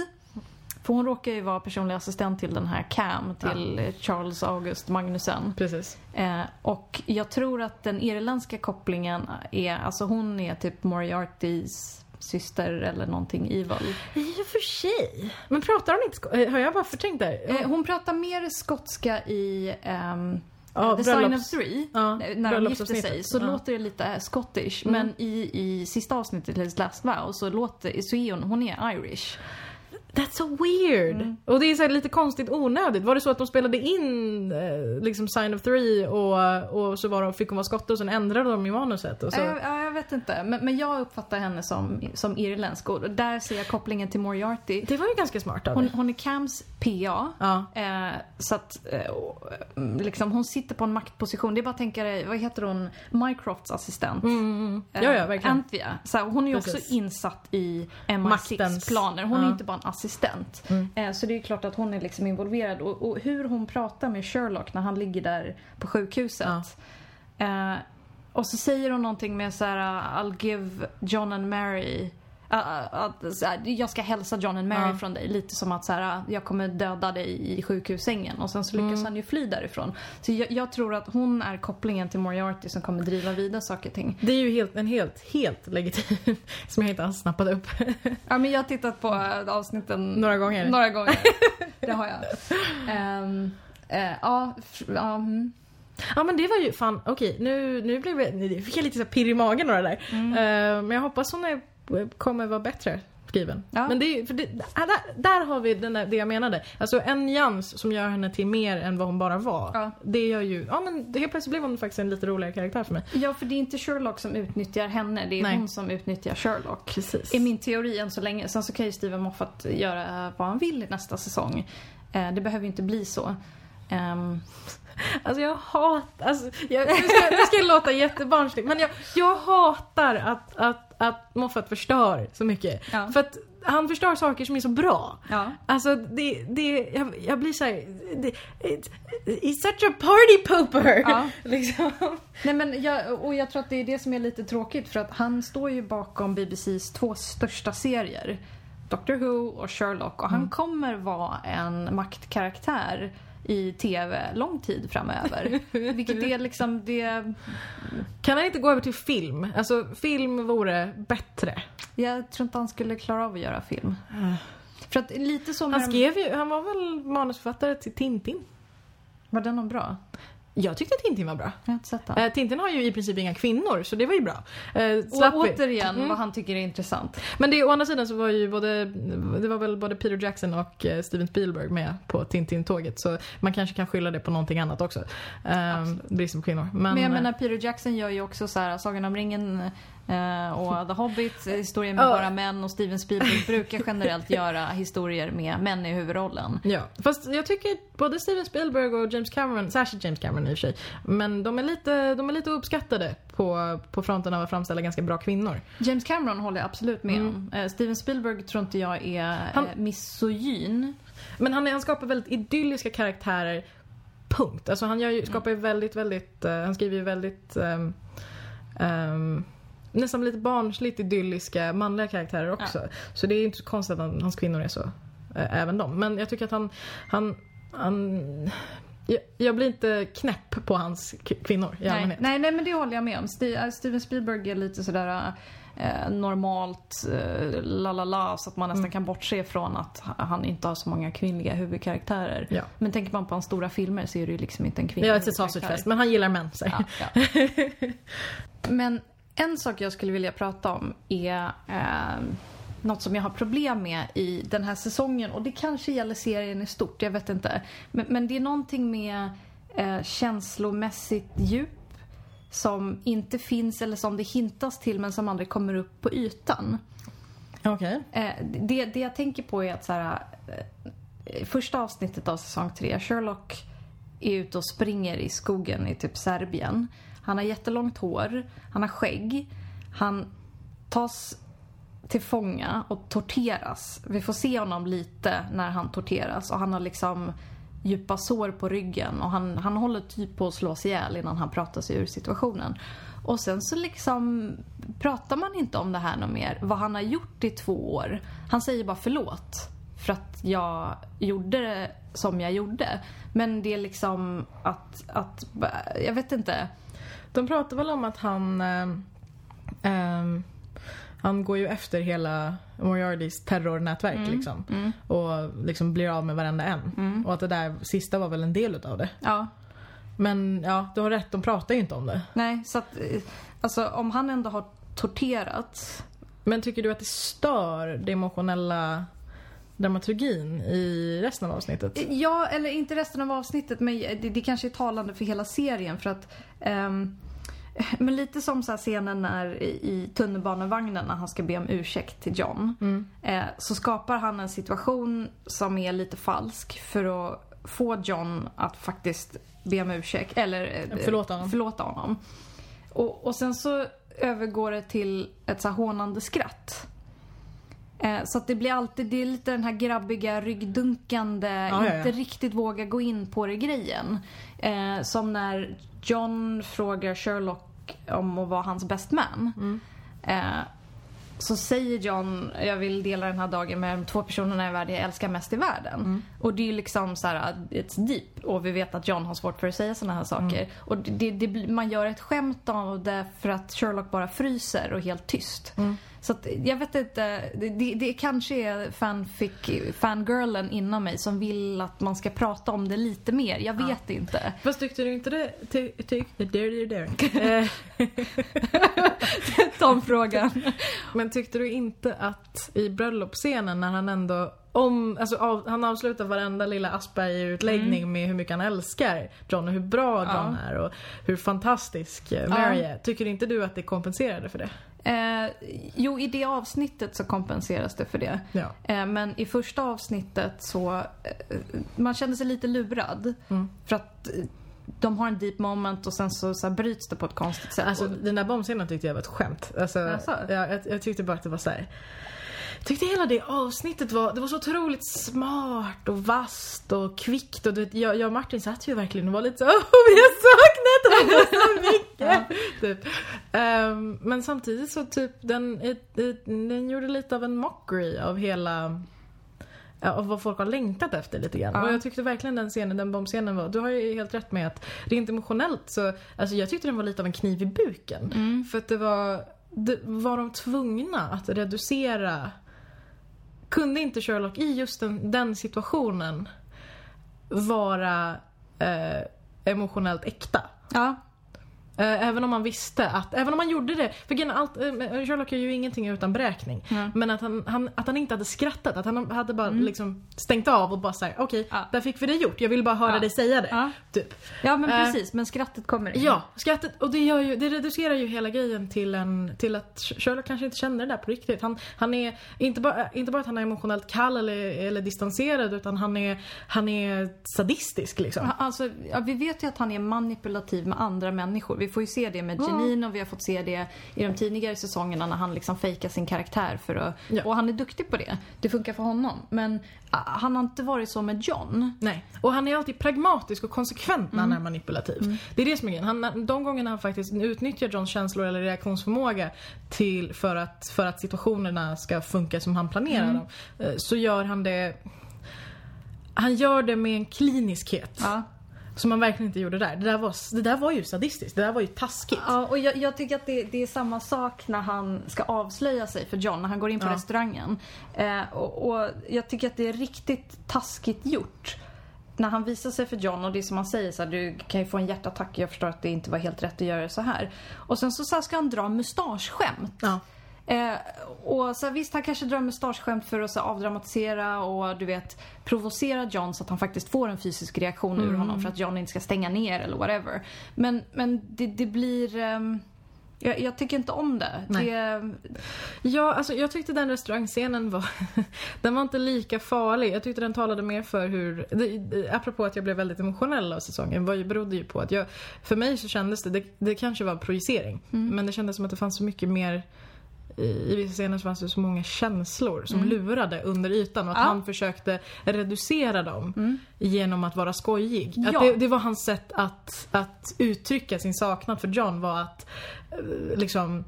För hon råkar ju vara personlig assistent till den här Cam, till eh, Charles August Magnussen. Precis. Eh, och jag tror att den irländska kopplingen är, alltså hon är typ Moriartys syster eller någonting evil. I och för sig. Men pratar hon inte eh, Har jag bara förtänkt det? Eh, hon pratar mer skotska i ehm, Ja, The Sign of Three. Ja, när de gifter sig så Ja. låter det lite eh, Scottish. Mm. Men i, i sista avsnittet, His Last Vow, så, låter, så är hon, hon är Irish. That's so weird! Och det är så lite konstigt onödigt. Var det så att de spelade in eh, liksom Sign of Three och, och så var de, fick hon vara skotte och sen ändrade de i manuset? Och så... Ja, ja, jag vet inte. Men, men jag uppfattar henne som, som irländsk och där ser jag kopplingen till Moriarty. Det var ju ganska smart av Hon, hon är Cams PA. Ja. Eh, så att eh, mm, liksom, hon sitter på en maktposition. Det är bara att tänka dig, vad heter hon, Mycrofts assistent? Mm, mm, mm. Eh, Ja, ja, verkligen. Anthea. Så hon är ju också insatt i Maktens- MI6-planer. Hon är ja. inte bara en assistent. Mm. Eh, så det är klart att hon är liksom involverad. Och, och hur hon pratar med Sherlock när han ligger där på sjukhuset. Eh, och så säger hon någonting med så här: I'll give John and Mary att, så här, jag ska hälsa John and Mary Ja. från dig. Lite som att så här, jag kommer döda dig i sjukhussängen. Och sen så lyckas Mm. han ju fly därifrån. Så jag, jag tror att hon är kopplingen till Moriarty som kommer driva vidare saker och ting. Det är ju helt, en helt, helt legitim som jag inte alls snappade upp Ja men jag har tittat på äh, avsnitten några gånger. några gånger. Det har jag. Ehm, eh, ja, f- ja, men det var ju fan, okej nu, nu blev jag, nu fick jag lite så pirr i magen några där. Mm. Eh, men jag hoppas hon är, kommer vara bättre skriven. Ja. Men det, är- för det, där, där har vi den där, det jag menade. Alltså en nyans som gör henne till mer än vad hon bara var. Ja. Det gör ju, ja men helt plötsligt blev hon faktiskt en lite roligare karaktär för mig. Ja, för det är inte Sherlock som utnyttjar henne, det är Nej. hon som utnyttjar Sherlock. Precis. I min teori än så länge. Sen så kan ju Steven Moffat göra vad han vill i nästa säsong. Eh, det behöver ju inte bli så. Ehm, Alltså jag hatar, alltså, jag, nu, ska, nu ska jag låta jättebarnslig men jag, jag hatar att, att, att Moffat förstör så mycket. Ja. För att han förstör saker som är så bra. ja. Alltså det, det, jag, jag blir såhär, it, he's such a party pooper! Ja. Liksom. Nej men jag, och jag tror att det är det som är lite tråkigt för att han står ju bakom BBCs två största serier. Doctor Who och Sherlock och han kommer vara en maktkaraktär i TV lång tid framöver. Vilket är liksom det... Kan han inte gå över till film? Alltså film vore bättre. Jag tror inte han skulle klara av att göra film. För att lite så Han skrev ju, han var väl manusförfattare till Tintin? Var den någon bra? Jag tyckte Tintin var bra. Eh, Tintin har ju i princip inga kvinnor, så det var ju bra. Eh, Och slapp vi. återigen Mm. vad han tycker är intressant. Men det, å andra sidan så var ju både, det var väl både Peter Jackson och eh, Steven Spielberg med på Tintin-tåget. Så man kanske kan skylla det på någonting annat också. Eh, bristen på kvinnor. Men, Men jag eh, menar Peter Jackson gör ju också så här Sagan om ringen och The Hobbit, eh, historier med bara män och Steven Spielberg brukar generellt göra historier med män i huvudrollen. Ja, fast jag tycker både Steven Spielberg och James Cameron, särskilt James Cameron i och för sig, men de är lite, de är lite uppskattade på, på fronten av att framställa ganska bra kvinnor. James Cameron håller jag absolut med Mm. om. Eh, Steven Spielberg tror inte jag är Han- eh, misogyn. Men han, han skapar väldigt idylliska karaktärer, punkt. Alltså han gör skapar ju väldigt, väldigt, eh, han skriver ju väldigt ehm, ehm, nästan lite barnsligt idylliska manliga karaktärer också. Så det är inte så konstigt att han, hans kvinnor är så, eh, även de. Men jag tycker att han, han, han jag, blir inte knäpp på hans kvinnor i Nej, allmänhet. nej, nej, men det håller jag med om. Eh, Steven Spielberg är lite sådär eh, normalt eh, la la la så att man nästan Mm. kan bortse från att ha- han inte har så många kvinnliga huvudkaraktärer. Ja. Men tänker man på hans stora filmer så är det ju liksom inte en kvinnlig Jag har ett sausagefest, men han gillar män. Ja, ja. Men en sak jag skulle vilja prata om är eh, något som jag har problem med i den här säsongen och det kanske gäller serien i stort, jag vet inte. Men, men det är någonting med eh, känslomässigt djup som inte finns eller som det hintas till men som aldrig kommer upp på ytan. Okej. Eh, det, det jag tänker på är att så här, eh, första avsnittet av säsong tre, Sherlock är ute och springer i skogen i typ Serbien. Han har jättelångt hår, han har skägg, han tas till fånga och torteras. Vi får se honom lite när han torteras och han har liksom djupa sår på ryggen och han, han håller typ på att slås ihjäl innan han pratar sig ur situationen. Och sen så liksom pratar man inte om det här något mer, vad han har gjort i två år. Han säger bara förlåt för att jag gjorde det som jag gjorde. Men det är liksom att, att jag vet inte. De pratar väl om att han... ehm, han går ju efter hela Moriartys terrornätverk liksom. Mm. Och liksom blir av med varenda en. Mm. Och att det där sista var väl en del utav det. Ja, Men ja, du har rätt, de pratar ju inte om det. nej så att eh, alltså om han ändå har torterats Men tycker du att det stör det emotionella dramaturgin i resten av avsnittet? Ja, eller inte resten av avsnittet men det, det kanske är talande för hela serien för att ehm, men lite som så här scenen när i, i tunnelbanevagnen när han ska be om ursäkt till John. Mm. Eh, så skapar han en situation som är lite falsk för att få John att faktiskt be om ursäkt eller eh, Förlåta honom. förlåta honom. Och, och sen så övergår det till ett så här hånande skratt. Eh, så att det blir alltid, det är lite den här grabbiga, ryggdunkande, ja. inte riktigt våga gå in på det grejen. Eh, som när John frågar Sherlock om att vara hans best man. Mm. Eh, så säger John, jag vill dela den här dagen med de två personerna i världen jag älskar mest i världen. Mm. Och det är ju liksom så här, it's deep. Och vi vet att John har svårt för att säga såna här saker. Och det, det, man gör ett skämt av det för att Sherlock bara fryser och är helt tyst. Mm. Så att, jag vet inte, det, det, det kanske är fanfic, fangirlen inom mig som vill att man ska prata om det lite mer. Jag vet Ja. inte. Fast tyckte du inte det? Ty, ty, där, där, där. Ta frågan. Men tyckte du inte att i bröllopsscenen när han ändå om, alltså av, han avslutar varenda lilla Asperger-utläggning med hur mycket han älskar John och hur bra Mm. Ja. John är och hur fantastisk eh, Mary är. Tycker inte du att det kompenserade för det? Eh, jo, i det avsnittet så kompenseras det för det. Ja. Eh, men i första avsnittet så, eh, man kände sig lite lurad. Mm. För att eh, de har en deep moment och sen så, så här bryts det på ett konstigt sätt. Alltså den där bombscenen tyckte jag var ett skämt. Alltså, Jaså? ja, jag, jag tyckte bara att det var så här. Jag tyckte hela det avsnittet var, det var så otroligt smart och vasst och kvickt och du vet, jag, jag och Martin satt ju verkligen och var lite så Åh, vi har saknat honom så mycket! typ. Ehm, men samtidigt så typ den, den gjorde lite av en mockery av hela av vad folk har längtat efter lite grann. Ja. Och jag tyckte verkligen den scenen, den bombscenen var, du har ju helt rätt med att rent emotionellt så, alltså jag tyckte den var lite av en kniv i buken. Mm. För att det var, det, var de tvungna att reducera kunde inte Sherlock i just den, den situationen vara eh, emotionellt äkta? Ja, Även om man visste att, även om man gjorde det, för är allt, eh, Sherlock är ju ingenting utan beräkning. Mm. Men att han, han, att han inte hade skrattat, att han hade bara liksom stängt av och bara såhär, okej, Ja. där fick vi det gjort, jag vill bara höra Ja. dig säga det. ja. Typ. ja men Eh, precis. Men skrattet kommer in. Ja, skrattet, och det, gör ju, det reducerar ju hela grejen till, en, till att Sherlock kanske inte känner det där på riktigt. Han, han är, inte bara, inte bara att han är emotionellt kall eller, eller distanserad, utan han är, han är sadistisk liksom. Alltså, vi vet ju att han är manipulativ med andra människor. Vi får ju se det med Janine och vi har fått se det i de tidigare säsongerna när han liksom fejkar sin karaktär för att... Ja. Och han är duktig på det. Det funkar för honom. Men han har inte varit så med John. Nej. Och han är alltid pragmatisk och konsekvent när han är manipulativ. Det är det som är grejen. Han, de gångerna han faktiskt utnyttjar Johns känslor eller reaktionsförmåga till, för, att, för att situationerna ska funka som han planerar dem. eh, Så gör han det... Han gör det med en kliniskhet. Ja. Som han verkligen inte gjorde där. Det där var, det där var ju sadistiskt. Det där var ju taskigt. Ja, och jag, jag tycker att det, det är samma sak när han ska avslöja sig för John, när han går in på Ja. restaurangen. Eh, och, och jag tycker att det är riktigt taskigt gjort. När han visar sig för John och det är som han säger så här, du kan ju få en hjärtattack, jag förstår att det inte var helt rätt att göra så här. Och sen så, så här ska han dra mustaschskämt. Ja. Eh, och så här, visst, han kanske drar mustaschskämt för att så här, avdramatisera och du vet provocera John så att han faktiskt får en fysisk reaktion ur honom för att John inte ska stänga ner eller whatever. Men, men det, det blir... ehm, jag, jag tycker inte om det. Det Ja, alltså jag tyckte den restaurangscenen var... den var inte lika farlig. Jag tyckte den talade mer för hur... Det, apropå att jag blev väldigt emotionell av säsongen ju, berodde ju på att jag... För mig så kändes det... Det, det kanske var projicering. Men det kändes som att det fanns så mycket mer... I, vissa scener så fanns det så många känslor som lurade under ytan och att Ja. han försökte reducera dem genom att vara skojig. Att Ja. det, det var hans sätt att, att uttrycka sin saknad för John var att eh, liksom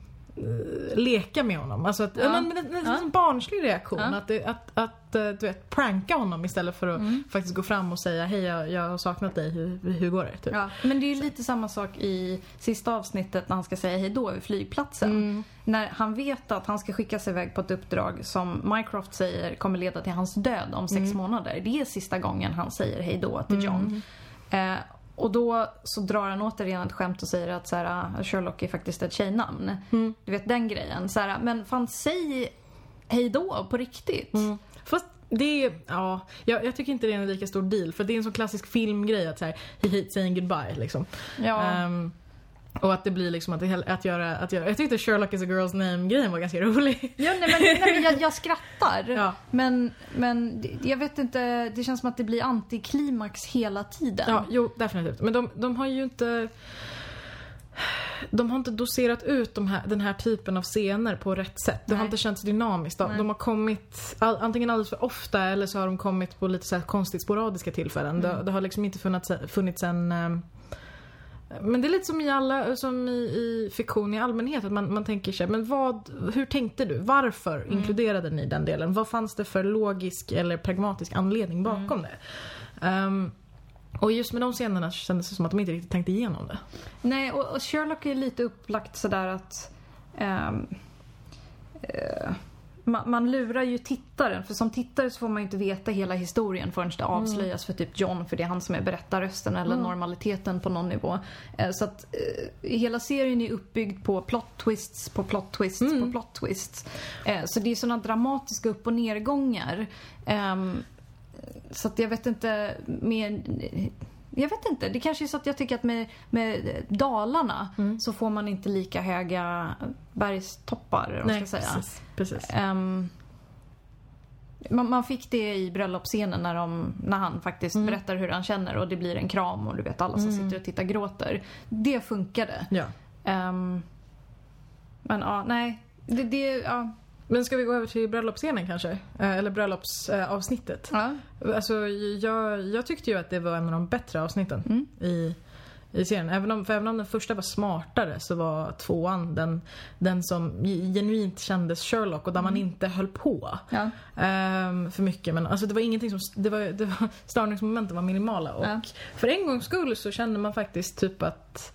leka med honom. Alltså att, Ja. men, en, en, en barnslig reaktion. Ja. Att, att, att eh, du vet, pranka honom istället för att Mm. faktiskt gå fram och säga hej jag, jag har saknat dig, hur, hur går det? Typ. Ja, men det är ju lite samma sak i sista avsnittet när han ska säga hej då vid flygplatsen. Mm. När han vet att han ska skickas iväg på ett uppdrag som Mycroft säger kommer leda till hans död om sex Mm. månader. Det är sista gången han säger hej då till John. Eh, och då så drar han återigen ett skämt och säger att så här, ah, Sherlock är faktiskt ett tjejnamn. Mm. Du vet den grejen. Så här, men fan säg hej då på riktigt. Mm. Fast det är, ja, jag, jag tycker inte det är en lika stor deal för det är en sån klassisk filmgrej att säga he hates saying goodbye liksom. Ja. Ehm, och att det blir liksom att, att, göra, att göra, jag tyckte Sherlock is a girl's name grejen var ganska rolig. Ja, nej, men, nej, men jag, jag skrattar. Ja. Men, men jag vet inte, det känns som att det blir antiklimax hela tiden. Ja, jo definitivt. Men de, de har ju inte de har inte doserat ut de här, den här typen av scener på rätt sätt. Det har inte känts dynamiskt. De, de har kommit all, antingen alldeles för ofta eller så har de kommit på lite så här konstigt sporadiska tillfällen. Mm. Det, det har liksom inte funnits, funnits en... ehm, men det är lite som i, alla, som i, i fiktion i allmänhet. Att man, man tänker sig, men vad, hur tänkte du? Varför Mm. inkluderade ni den delen? Vad fanns det för logisk eller pragmatisk anledning bakom Mm. det? Ehm, och just med de scenerna kändes det som att de inte riktigt tänkte igenom det. Nej, och, och Sherlock är lite upplagt sådär att... ehm, eh, man, man lurar ju tittaren, för som tittare så får man ju inte veta hela historien förrän det avslöjas för typ John, för det är han som är berättarrösten eller normaliteten på någon nivå. Eh, så att eh, hela serien är uppbyggd på plot twists på plot twists på plot twists. Eh, så det är såna dramatiska upp och nedgångar. Ehm, så att jag vet inte, med, jag vet inte, det kanske är så att jag tycker att med, med Dalarna så får man inte lika höga bergstoppar, man ska säga. precis. precis. Ehm, man, man fick det i bröllopsscenen när, de, när han faktiskt Mm. berättar hur han känner och det blir en kram och du vet alla som sitter och tittar gråter. Det funkade. Ja. Ehm, men ja, nej. Det, det, ja. Men ska vi gå över till bröllopsscenen kanske? Eh, Eller bröllopsavsnittet. ja. Alltså, jag, jag tyckte ju att det var en av de bättre avsnitten Mm. i, i serien. Även om, för även om den första var smartare så var tvåan den, den som genuint kändes Sherlock och där man inte höll på Ja. ehm, för mycket. Men alltså, det var ingenting som... Det var, det var, störningsmomenten var minimala och Ja. för en gångs skull så kände man faktiskt typ att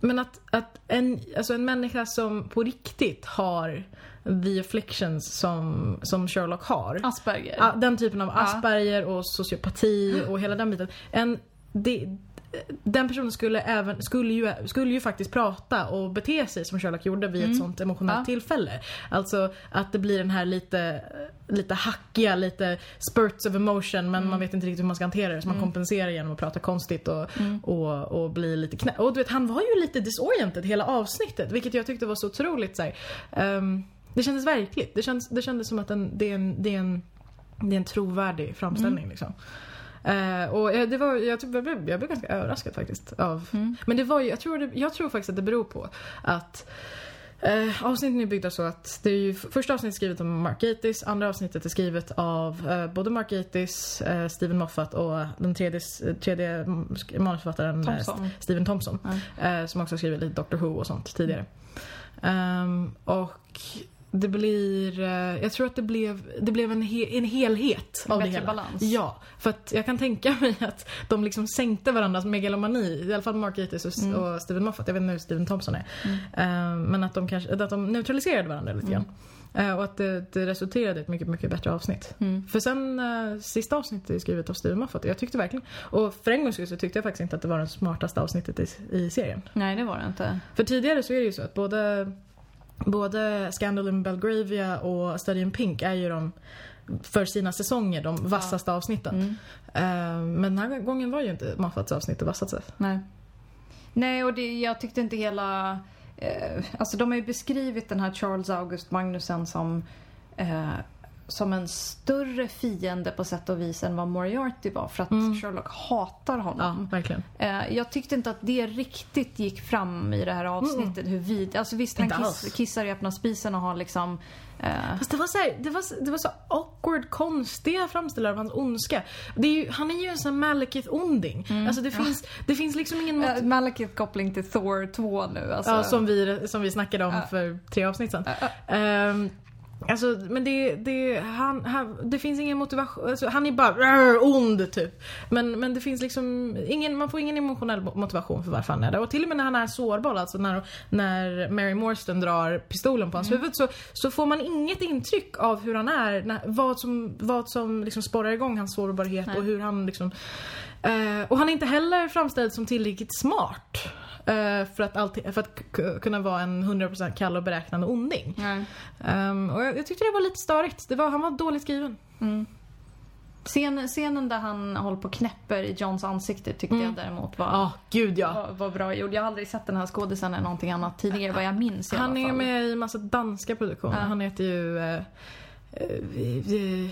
men att, att en, alltså en människa som på riktigt har the afflictions som, som Sherlock har. Asperger. Den typen av. Asperger och sociopati och hela den biten. En, det, den personen skulle, även, skulle, ju, skulle ju faktiskt prata och bete sig som Sherlock gjorde vid ett sånt emotionellt Mm. Ja. tillfälle. Alltså att det blir den här lite, lite hackiga, lite spurts of emotion men Mm. man vet inte riktigt hur man ska hantera det så man kompenserar genom att prata konstigt och, Mm. och, och bli lite knä... Och du vet, han var ju lite disoriented hela avsnittet vilket jag tyckte var så otroligt så här, ehm, Det kändes verkligt. Det kändes, det kändes som att en, det, är en, det, är en, det är en trovärdig framställning Mm. liksom. Eh, och eh, det var, jag, jag, blev, jag blev ganska överraskad faktiskt. Av, Mm. Men det var ju, jag tror, det, jag tror faktiskt att det beror på att Eh, avsnitten är byggda så att det är ju första avsnittet är skrivet av Mark Gatiss, andra avsnittet är skrivet av eh, både Mark Gatiss, eh, Steven Moffat och den tredje, tredje mm, manusförfattaren eh, Thompson. Steven Thompson. Eh, som också har skrivit lite Doctor Who och sånt tidigare. Ehm, och det blir, eh, jag tror att det blev, det blev en, he, en helhet av det bättre hela. balans. Ja, för att jag kan tänka mig att de liksom sänkte varandras megalomani, i alla fall Mark Gatiss och, Mm. och Steven Moffat, jag vet inte hur Steven Thompson är. Ehm, men att de, kanske, att de neutraliserade varandra lite grann. Eh, och att det, det resulterade i ett mycket, mycket bättre avsnitt. Mm. För sen, uh, sista avsnittet är skrivet av Steven Moffat jag tyckte verkligen, och för en gångs skull så tyckte jag faktiskt inte att det var det smartaste avsnittet i, i serien. Nej, det var det inte. För tidigare så är det ju så att både, både Scandal in Belgravia och Study in Pink är ju de för sina säsonger de vassaste avsnitten. Mm. Eh, men den här gången var ju inte Moffats avsnitt det vassaste. Nej. Nej, och det, jag tyckte inte hela... Eh, alltså de har ju beskrivit den här Charles August Magnussen som eh, som en större fiende på sätt och vis än vad Moriarty var för att Sherlock hatar Ja, honom. verkligen. Eh, jag tyckte inte att det riktigt gick fram i det här avsnittet. Hur vid, alltså visst, han kiss, kissar i öppna spisen och har liksom... Eh, Fast det var så, här, det var, det var så awkward, konstiga framställningar av hans ondska. Är ju, han är ju en sån här Malekith-onding. Alltså det finns, det finns liksom ingen... mot- eh, Malekith koppling till Thor 2 nu. Alltså. Ja, som vi, som vi snackade om för tre avsnitt sedan. Ehm, alltså, men det, det, han, han, det finns ingen motivation, alltså, han är bara "Rrr, ond typ. Men, men det finns liksom ingen, man får ingen emotionell mo- motivation för varför han är där. Och till och med när han är sårbar, alltså när, när Mary Morstan drar pistolen på hans huvud så, så får man inget intryck av hur han är, när, vad som, vad som liksom sporrar igång hans sårbarhet Nej. och hur han liksom Eh, och han är inte heller framställd som tillräckligt smart. Eh, för att, alltid, för att kunna vara en 100% kall och beräknande onding. Ehm, och jag, jag tyckte det var lite störigt. Det var, han var dåligt skriven. Mm. Scen, scenen där han håller på och knäpper i Johns ansikte tyckte jag däremot var, Ja, gud ja. var, var bra gjord. Jag har aldrig sett den här skådisen eller någonting annat tidigare vad jag minns i Han alla är fall. med i massa danska produktioner. Ja. Han heter ju... eh, eh,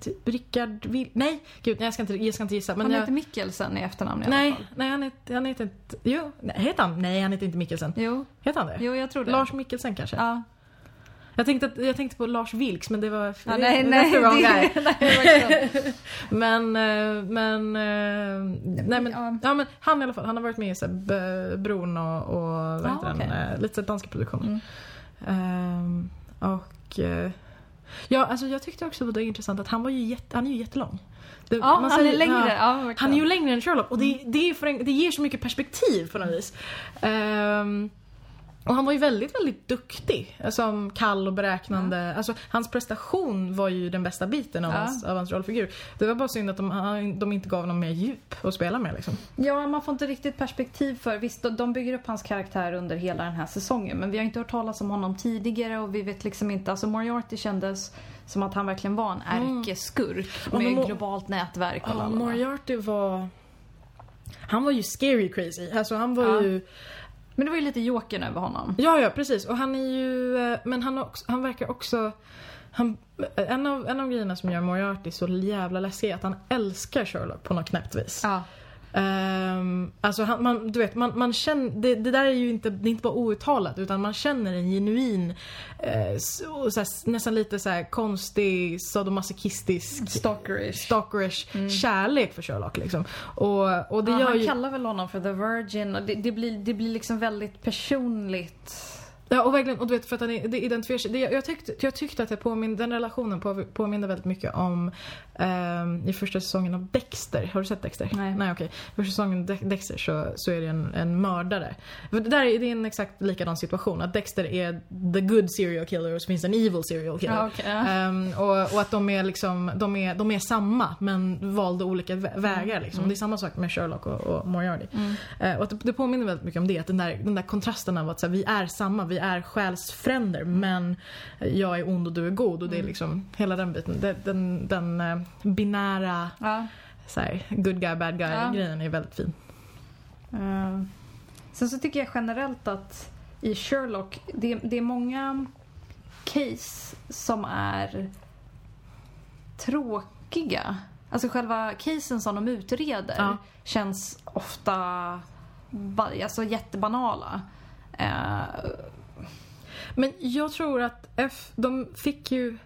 typ Rickard Wil- Nej, gud nej, jag ska inte, jag ska inte gissa. Men han jag, heter Mikkelsen i efternamn i alla nej, fall. nej, han heter, han heter inte... Jo, nej, heter han? Nej, han heter inte Mikkelsen. Jo, Heter han det? jo jag tror det. Lars Mikkelsen kanske? Ja. Jag, tänkte att, jag tänkte på Lars Vilks men det var... Ja, det, nej, det, nej. det- guy. nej. Men, eh, men, eh, nej men, Ja. ja. men han i alla fall, han har varit med i så här, Bron och, och vad Ja, heter den, eh, lite danska produktioner. Mm. Ehm, och eh, ja, alltså jag tyckte också det var intressant att han var ju jätte, han är ju jättelång. Det, Ja, han säger- är längre. ja. Han är ju längre än Sherlock och det, det, är för en, det ger så mycket perspektiv på något vis. Ehm, och han var ju väldigt, väldigt duktig. Som kall och beräknande. Alltså, hans prestation var ju den bästa biten av, Ja. hans, av hans rollfigur. Det var bara synd att de, de inte gav honom mer djup att spela med liksom. Ja, man får inte riktigt perspektiv för... Visst, de- de bygger upp hans karaktär under hela den här säsongen. Men vi har inte hört talas om honom tidigare och vi vet liksom inte... Alltså Moriarty kändes som att han verkligen var en ärkeskurk Ja, med Mo- globalt nätverk och Ja. Moriarty var... Han var ju scary crazy. Alltså han var Ja. ju... Men det var ju lite jokern över honom. Ja, ja precis. Och han är ju... eh, Men han, också, han verkar också... Han, en, av, en av grejerna som gör Moriarty så jävla läskig är att han älskar Sherlock på något knäppt vis. Ja. Ehm, alltså han, man, du vet, man, man känner, det, det där är ju inte, det är inte bara outtalat utan man känner en genuin, eh, så, så här, nästan lite så här konstig, sadomasochistisk, Stalkerish. stalkerish kärlek för Sherlock liksom. Och, och det ja, gör han ju... kallar väl honom för The Virgin och det, det, blir, det blir liksom väldigt personligt. Ja och verkligen, och du vet för att han identifierar sig. Det, jag, tyckte, jag tyckte att det påminde, den relationen på, påminner väldigt mycket om ehm, i första säsongen av Dexter. Har du sett Dexter? Nej. Nej okej. Första säsongen De- Dexter så, så är det en, en mördare. För Det där är, det är en exakt likadan situation. Att Dexter är the good serial killer och så finns det en evil serial killer. Ja, okej, ja. Ehm, och, och att de är liksom, de är, de är samma men valde olika vä- vägar liksom. Det är samma sak med Sherlock och, och Moriarty. Eh, och att det, det påminner väldigt mycket om det, att den där, den där kontrasten av att så här, vi är samma, vi är själsfränder men jag är ond och du är god och det är liksom hela den biten. Den, den, den eh, binära Ja. så här, good guy, bad guy Ja. grejen är väldigt fin. Eh, sen så tycker jag generellt att i Sherlock, det, det är många case som är tråkiga. Alltså själva casen som de utreder Ja. känns ofta alltså jättebanala. Eh, Men jag tror att F, de fick ju...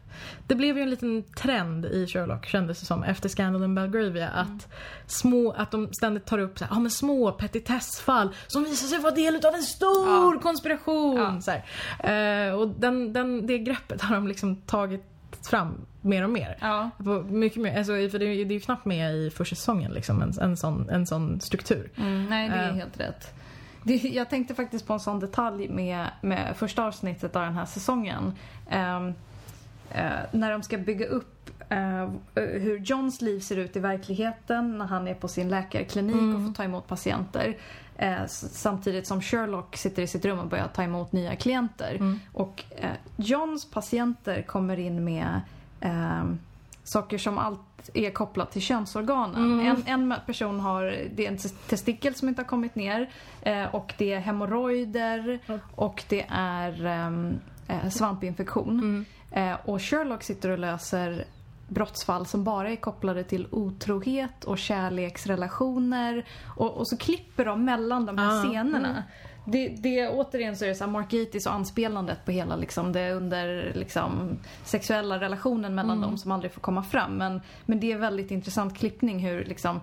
Det blev ju en liten trend i Sherlock kändes det som efter skandalen Belgravia att små, att de ständigt tar upp så här, ah, men små petitessfall som visar sig vara del av en stor Ja. konspiration. Ja. Så. Eh, och den, den, det greppet har de liksom tagit fram mer och mer. ja. Mycket mer, alltså, för det, är- det är ju knappt med i första säsongen liksom, en, en, sån, en sån struktur. Mm, nej, det är Eh. helt rätt. Det, jag tänkte faktiskt på en sån detalj med, med första avsnittet av den här säsongen. Ehm, eh, när de ska bygga upp eh, hur Johns liv ser ut i verkligheten när han är på sin läkarklinik och får ta emot patienter. Eh, samtidigt som Sherlock sitter i sitt rum och börjar ta emot nya klienter. Och eh, Johns patienter kommer in med ehm, saker som allt är kopplat till könsorganen. En, en person har, det är en testikel som inte har kommit ner eh, och det är hemorrojder och det är ehm, eh, svampinfektion. Eh, och Sherlock sitter och löser brottsfall som bara är kopplade till otrohet och kärleksrelationer. Och, och så klipper de mellan de här Ah, scenerna. Det, det, återigen så är det så här Mark Gatiss och anspelandet på hela liksom, det under liksom, sexuella relationen mellan dem som aldrig får komma fram. Men, men det är väldigt intressant klippning hur liksom,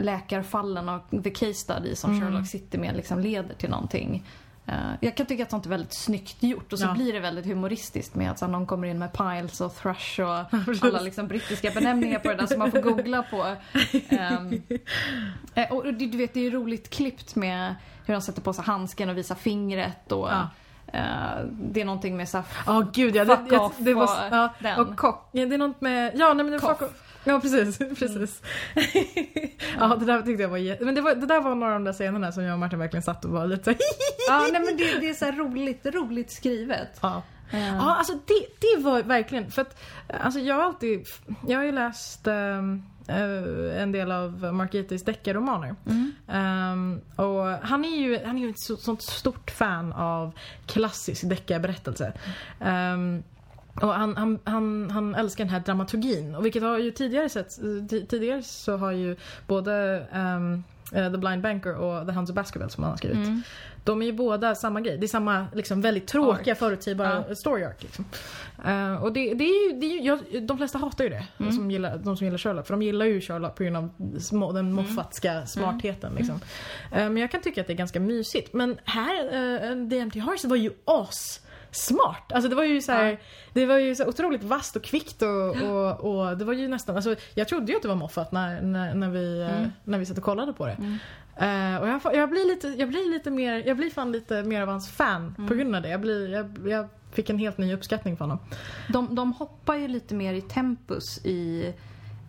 läkarfallen och the case study som Sherlock sitter med liksom, leder till någonting. Eh, jag kan tycka att sånt är väldigt snyggt gjort och så Ja. blir det väldigt humoristiskt med att så, någon kommer in med piles och thrush och alla liksom, brittiska benämningar på det där som man får googla på. Eh, och du, vet, det är ju roligt klippt med hur han sätter på sig handsken och visar fingret och Ja. eh, det är någonting med så här, Ja gud ja. Det, Fuck det, off det var, och ja, den. och kock. Ja, det är något med, ja nej men det var. Ja precis, precis. ja det där tyckte jag var jätte... Men det, var, det där var några av de där scenerna som jag och Martin verkligen satt och var lite Ja, nej men det, det är så här roligt, roligt skrivet. Ja. Eh, Ja, alltså det, det var verkligen, för att alltså jag har alltid, jag har ju läst eh, en del av Mark Gatiss deckarromaner. Mm. Ehm, och han är ju, han är ju ett så, sånt stort fan av klassisk deckarberättelse. Ehm, och han, han, han, han älskar den här dramaturgin. Och vilket har ju tidigare sett, ti- tidigare så har ju både eh, The Blind Banker och The Hounds of Baskerville som han har skrivit. Mm. De är ju båda samma grej. det är samma liksom, väldigt tråkiga förutsägbara Ja. story arc. Liksom. Eh, och det, det är ju, det är ju jag, de flesta hatar ju det, Mm. som gillar, de som gillar Sherlock. För de gillar ju Sherlock på grund av små, den Mm. moffatska smartheten. Liksom. Eh, men jag kan tycka att det är ganska mysigt. Men här, uh, DMT Hearts var ju as smart. Alltså det var ju så här, ja. det var ju så otroligt vasst och kvickt och, och, och, det var ju nästan, alltså jag trodde ju att det var Moffat när, när, när vi, mm. uh, när vi satt och kollade på det. Mm. Uh, och jag, jag, blir lite, jag blir lite mer, jag blir fan lite mer av hans fan mm. på grund av det. Jag, blir, jag, jag fick en helt ny uppskattning för honom. De, de hoppar ju lite mer i tempus i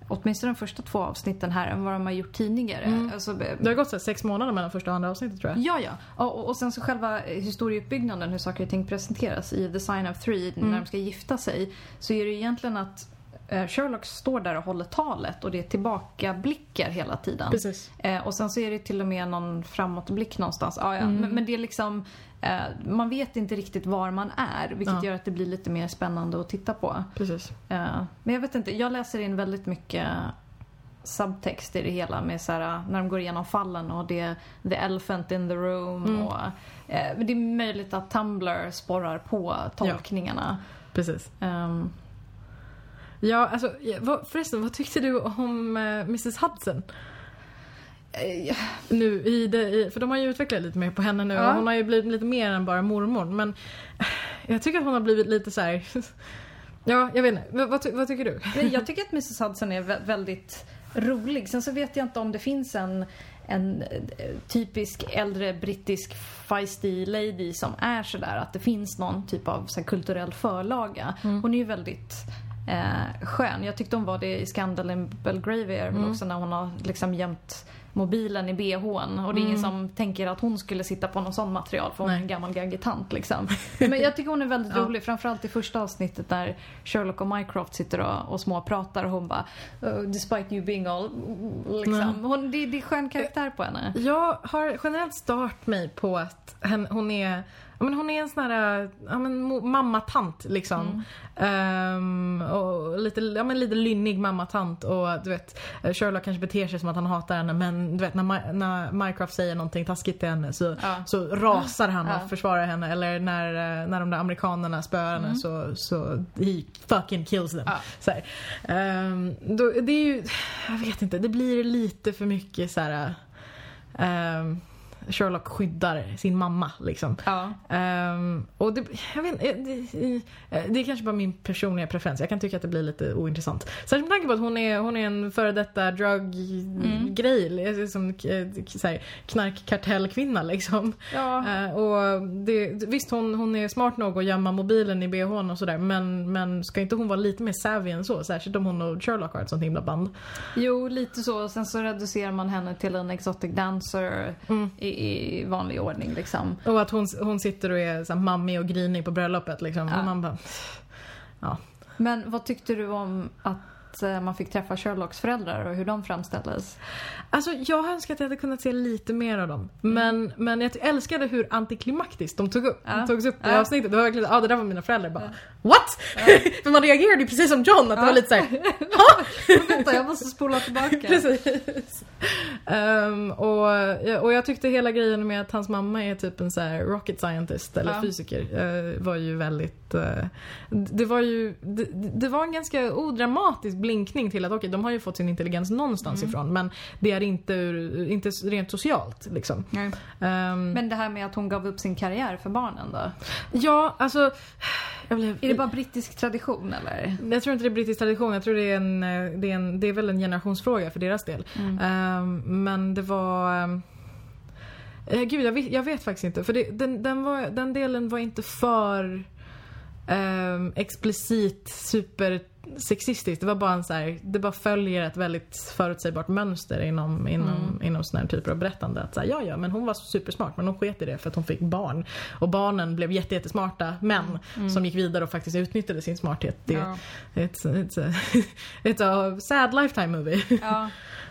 åtminstone de första två avsnitten här än vad de har gjort tidigare. Mm. Alltså, det har gått så sex månader mellan första och andra avsnittet tror jag. Ja, ja. Och, och sen så själva historieuppbyggnaden, hur saker och ting presenteras i The Sign of Three mm. när de ska gifta sig. Så är det egentligen att eh, Sherlock står där och håller talet och det är tillbakablickar hela tiden. Precis. Eh, och sen så är det till och med någon framåtblick någonstans. Ah, ja. Mm. Men, men, det är liksom Eh, man vet inte riktigt var man är vilket ja. gör att det blir lite mer spännande att titta på. Precis. Eh, men jag vet inte, jag läser in väldigt mycket subtext i det hela med så här, när de går igenom fallen och det är the elephant in the room mm. och eh, det är möjligt att Tumblr sporrar på tolkningarna. Ja. Precis. Um, ja, alltså förresten, vad tyckte du om uh, Mrs Hudson? Eh, nu i det, för de har ju utvecklat lite mer på henne nu ja. och hon har ju blivit lite mer än bara mormor men jag tycker att hon har blivit lite så här, Ja, jag vet inte. Vad, vad, vad, tycker du? Jag tycker att Mrs Hudson är väldigt rolig. Sen så vet jag inte om det finns en, en eh, typisk äldre brittisk feisty lady som är sådär. Att det finns någon typ av så kulturell förlaga. Mm. Hon är ju väldigt eh, skön. Jag tyckte hon var det i Scandal in Belgravia mm. också när hon har liksom jämt mobilen i bhn och det är ingen mm. som tänker att hon skulle sitta på någon sån material för hon är en gammal gaggig tant liksom. Men jag tycker hon är väldigt ja. rolig, framförallt i första avsnittet där Sherlock och Mycroft sitter och, och småpratar och hon bara uh, Despite you being all... Liksom. Hon, det, det är skön karaktär på henne. Jag har generellt start mig på att hon är Ja, men hon är en sån här ja, men, mammatant liksom. Mm. Um, och lite, ja, men, lite lynnig mammatant och du vet Sherlock kanske beter sig som att han hatar henne men du vet när, när Minecraft säger någonting taskigt till henne så, ja. så rasar han och försvarar henne eller när, eh, när de där amerikanerna spöar henne mm. så, så he fucking kills them. Så um, då, det är ju, jag vet inte, det blir lite för mycket så här. Um, Sherlock skyddar sin mamma liksom. Ja. Um, och det, jag vet, det, det, det är kanske bara min personliga preferens. Jag kan tycka att det blir lite ointressant. Särskilt med tanke på att hon är, hon är en före detta drug-grej. Mm. Som knarkkartellkvinna liksom. Ja. Uh, och det, visst hon, hon är smart nog att gömma mobilen i bhn och sådär. Men, men ska inte hon vara lite mer savvy än så? Särskilt om hon och Sherlock har ett sånt himla band. Jo, lite så. Sen så reducerar man henne till en exotic dancer. Mm. I, i vanlig ordning liksom. Och att hon, hon sitter och är så här, mammig och grinig på bröllopet liksom. Ja. Man bara, ja. Men vad tyckte du om att Eh, man fick träffa Sherlocks föräldrar och hur de framställdes? Alltså jag önskar att jag hade kunnat se lite mer av dem. Mm. Men, men jag älskade hur antiklimaktiskt de tog upp, ja. togs upp i ja. avsnittet. Det var verkligen, ja ah, det där var mina föräldrar. Bara, ja. What? Ja. För man reagerade ju precis som John att det var lite såhär, Vänta jag måste spola tillbaka. precis. Um, och, och jag tyckte hela grejen med att hans mamma är typ en så rocket scientist eller fysiker uh, var ju väldigt, uh, det var ju, det, det var en ganska odramatisk blinkning till att okej, okay, de har ju fått sin intelligens någonstans mm. ifrån men det är inte, inte rent socialt liksom. Um, men det här med att hon gav upp sin karriär för barnen då? Ja, alltså blev... Är det bara brittisk tradition eller? Jag tror inte det är brittisk tradition. Jag tror det är en, det är, en, det är väl en generationsfråga för deras del. Mm. Um, men det var... Um, gud, jag vet, jag vet, faktiskt inte. För det, den, den, var, den delen var inte för um, explicit super sexistiskt. Det var bara en så här, det bara följer ett väldigt förutsägbart mönster inom, inom, mm. inom såna här typer av berättande. Att så här, ja, ja, men hon var supersmart men hon sket i det för att hon fick barn. Och barnen blev jättesmarta män mm. som gick vidare och faktiskt utnyttjade sin smarthet. Det, ja. it's, it's, a, it's a sad lifetime movie. Ja.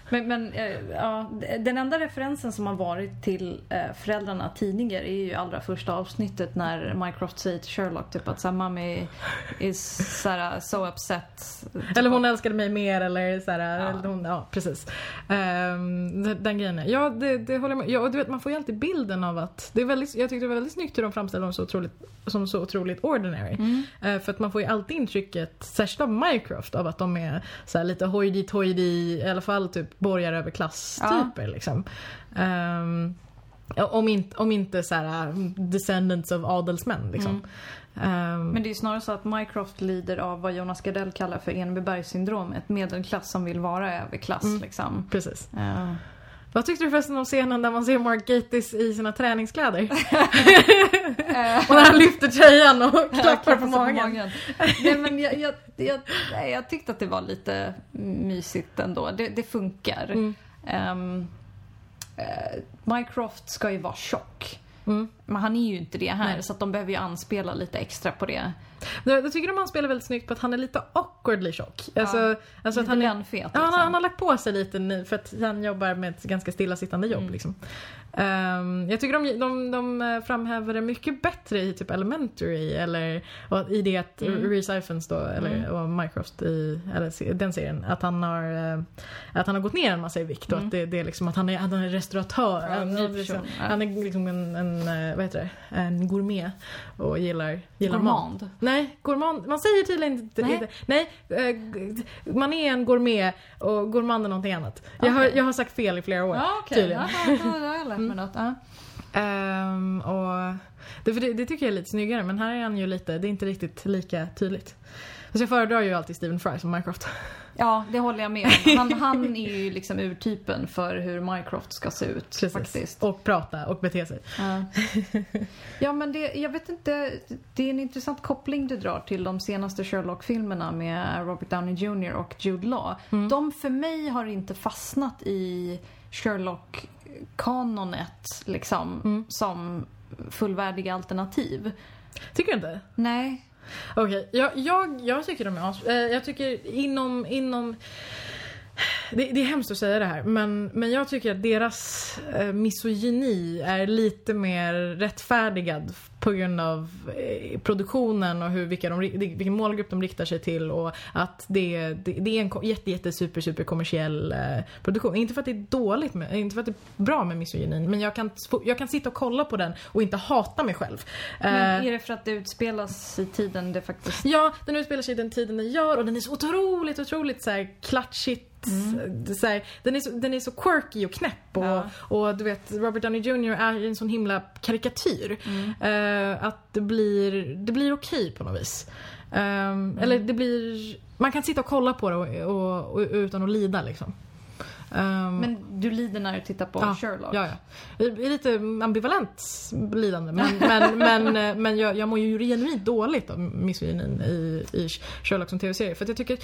Men, men äh, ja, den enda referensen som har varit till äh, föräldrarna tidigare är ju allra första avsnittet när Mycroft säger till Sherlock typ att mommy is såhär, so upset. Eller hon älskade mig mer eller såhär, ja. Eller hon, ja precis. Um, den, den grejen. Ja det, det håller jag med Ja och du vet man får ju alltid bilden av att, det är väldigt, jag tyckte det var väldigt snyggt hur de framställde dem så otroligt, som så otroligt ordinary. Mm. Uh, för att man får ju alltid intrycket, särskilt av Mycroft, av att de är såhär lite hojdi-tojdi, i alla fall typ borgaröverklass-typer. Ja. Liksom. Um, om, inte, om inte så här, descendants of adelsmän. Liksom. Ehm, Men det är snarare så att Mycroft lider av vad Jonas Gardell kallar för Enebyberg-syndromet. Medelklass som vill vara överklass Mm. liksom. Precis. Eh, Vad tyckte du förresten om scenen där man ser Mark Gatiss i sina träningskläder? och när han lyfter tröjan och klappar på magen. Nej men jag, jag, jag, nej, jag tyckte att det var lite mysigt ändå. Det, det funkar. Mm. Um, Mycroft ska ju vara tjock. Mm. Men han är ju inte det här Nej. så att de behöver ju anspela lite extra på det. Jag, tycker de han spelar väldigt snyggt på att han är lite awkwardly tjock. Alltså, alltså att han är, Ja, han, har, liksom. han har lagt på sig lite nu för att han jobbar med ett ganska stillasittande jobb. Mm. Liksom. Ehm, jag tycker de, de, de framhäver det mycket bättre i typ Elementary eller i det att Mm. Reese Ifans då, eller, Mm. och Mycroft i eller, den serien, att han har eh, att han har gått ner en massa i vikt och Mm. att det, det är liksom att han är, han är restauratör. Ja, han, är liksom, ja. han är liksom en, en, eh, vad heter det, en gourmet och gillar, gillar mat. Gourmand. Nej, gourmand. Man säger tydligen inte... Nej. nej eh, man är en gourmet och gourmand är någonting annat. Jag, har, jag har sagt fel i flera år. Ja okej, tydligen. ja, Mm. något. Ja. Ehm, och det, för det, det tycker jag är lite snyggare men här är han ju lite, det är inte riktigt lika tydligt. Fast jag föredrar ju alltid Stephen Fry som Minecraft. ja, det håller jag med om. Han, han är ju liksom urtypen för hur Mycroft ska se ut faktiskt. Och prata och bete sig. Ja. ja men det, jag vet inte, det är en intressant koppling du drar till de senaste Sherlock-filmerna med Robert Downey Jr och Jude Law. Mm. De för mig har inte fastnat i Sherlock-kanonet liksom Mm. som fullvärdiga alternativ. Tycker du inte? Nej. Okej, jag, jag, jag tycker de är as- eh, Jag tycker inom, inom det, det är hemskt att säga det här men, men jag tycker att deras eh, misogyni är lite mer rättfärdigad på grund av eh, produktionen och hur, vilka de, vilken målgrupp de riktar sig till och att det, det, det är en jätte, jätte super, super kommersiell eh, produktion. Inte för att det är dåligt, med, inte för att det är bra med misogynin men jag kan, jag kan sitta och kolla på den och inte hata mig själv. Men Eh, är det för att det utspelas i tiden det faktiskt... Ja, den utspelar sig i den tiden den gör och den är så otroligt, otroligt så här klatschigt. Så här, den, är så, den är så quirky och knäpp och, Ja. och du vet Robert Downey Jr är en sån himla karikatyr. Mm. Eh, att det blir, det blir okej på något vis. Ehm, Eller det blir, man kan sitta och kolla på det och, och, och, utan att lida liksom. Ehm, Men du lider när du tittar på Ja, Sherlock? Ja, ja. Det är lite ambivalent lidande men, men, men, eh, men jag, jag mår ju genuint dåligt av misogynin i, i Sherlock som tv-serie. För att jag tycker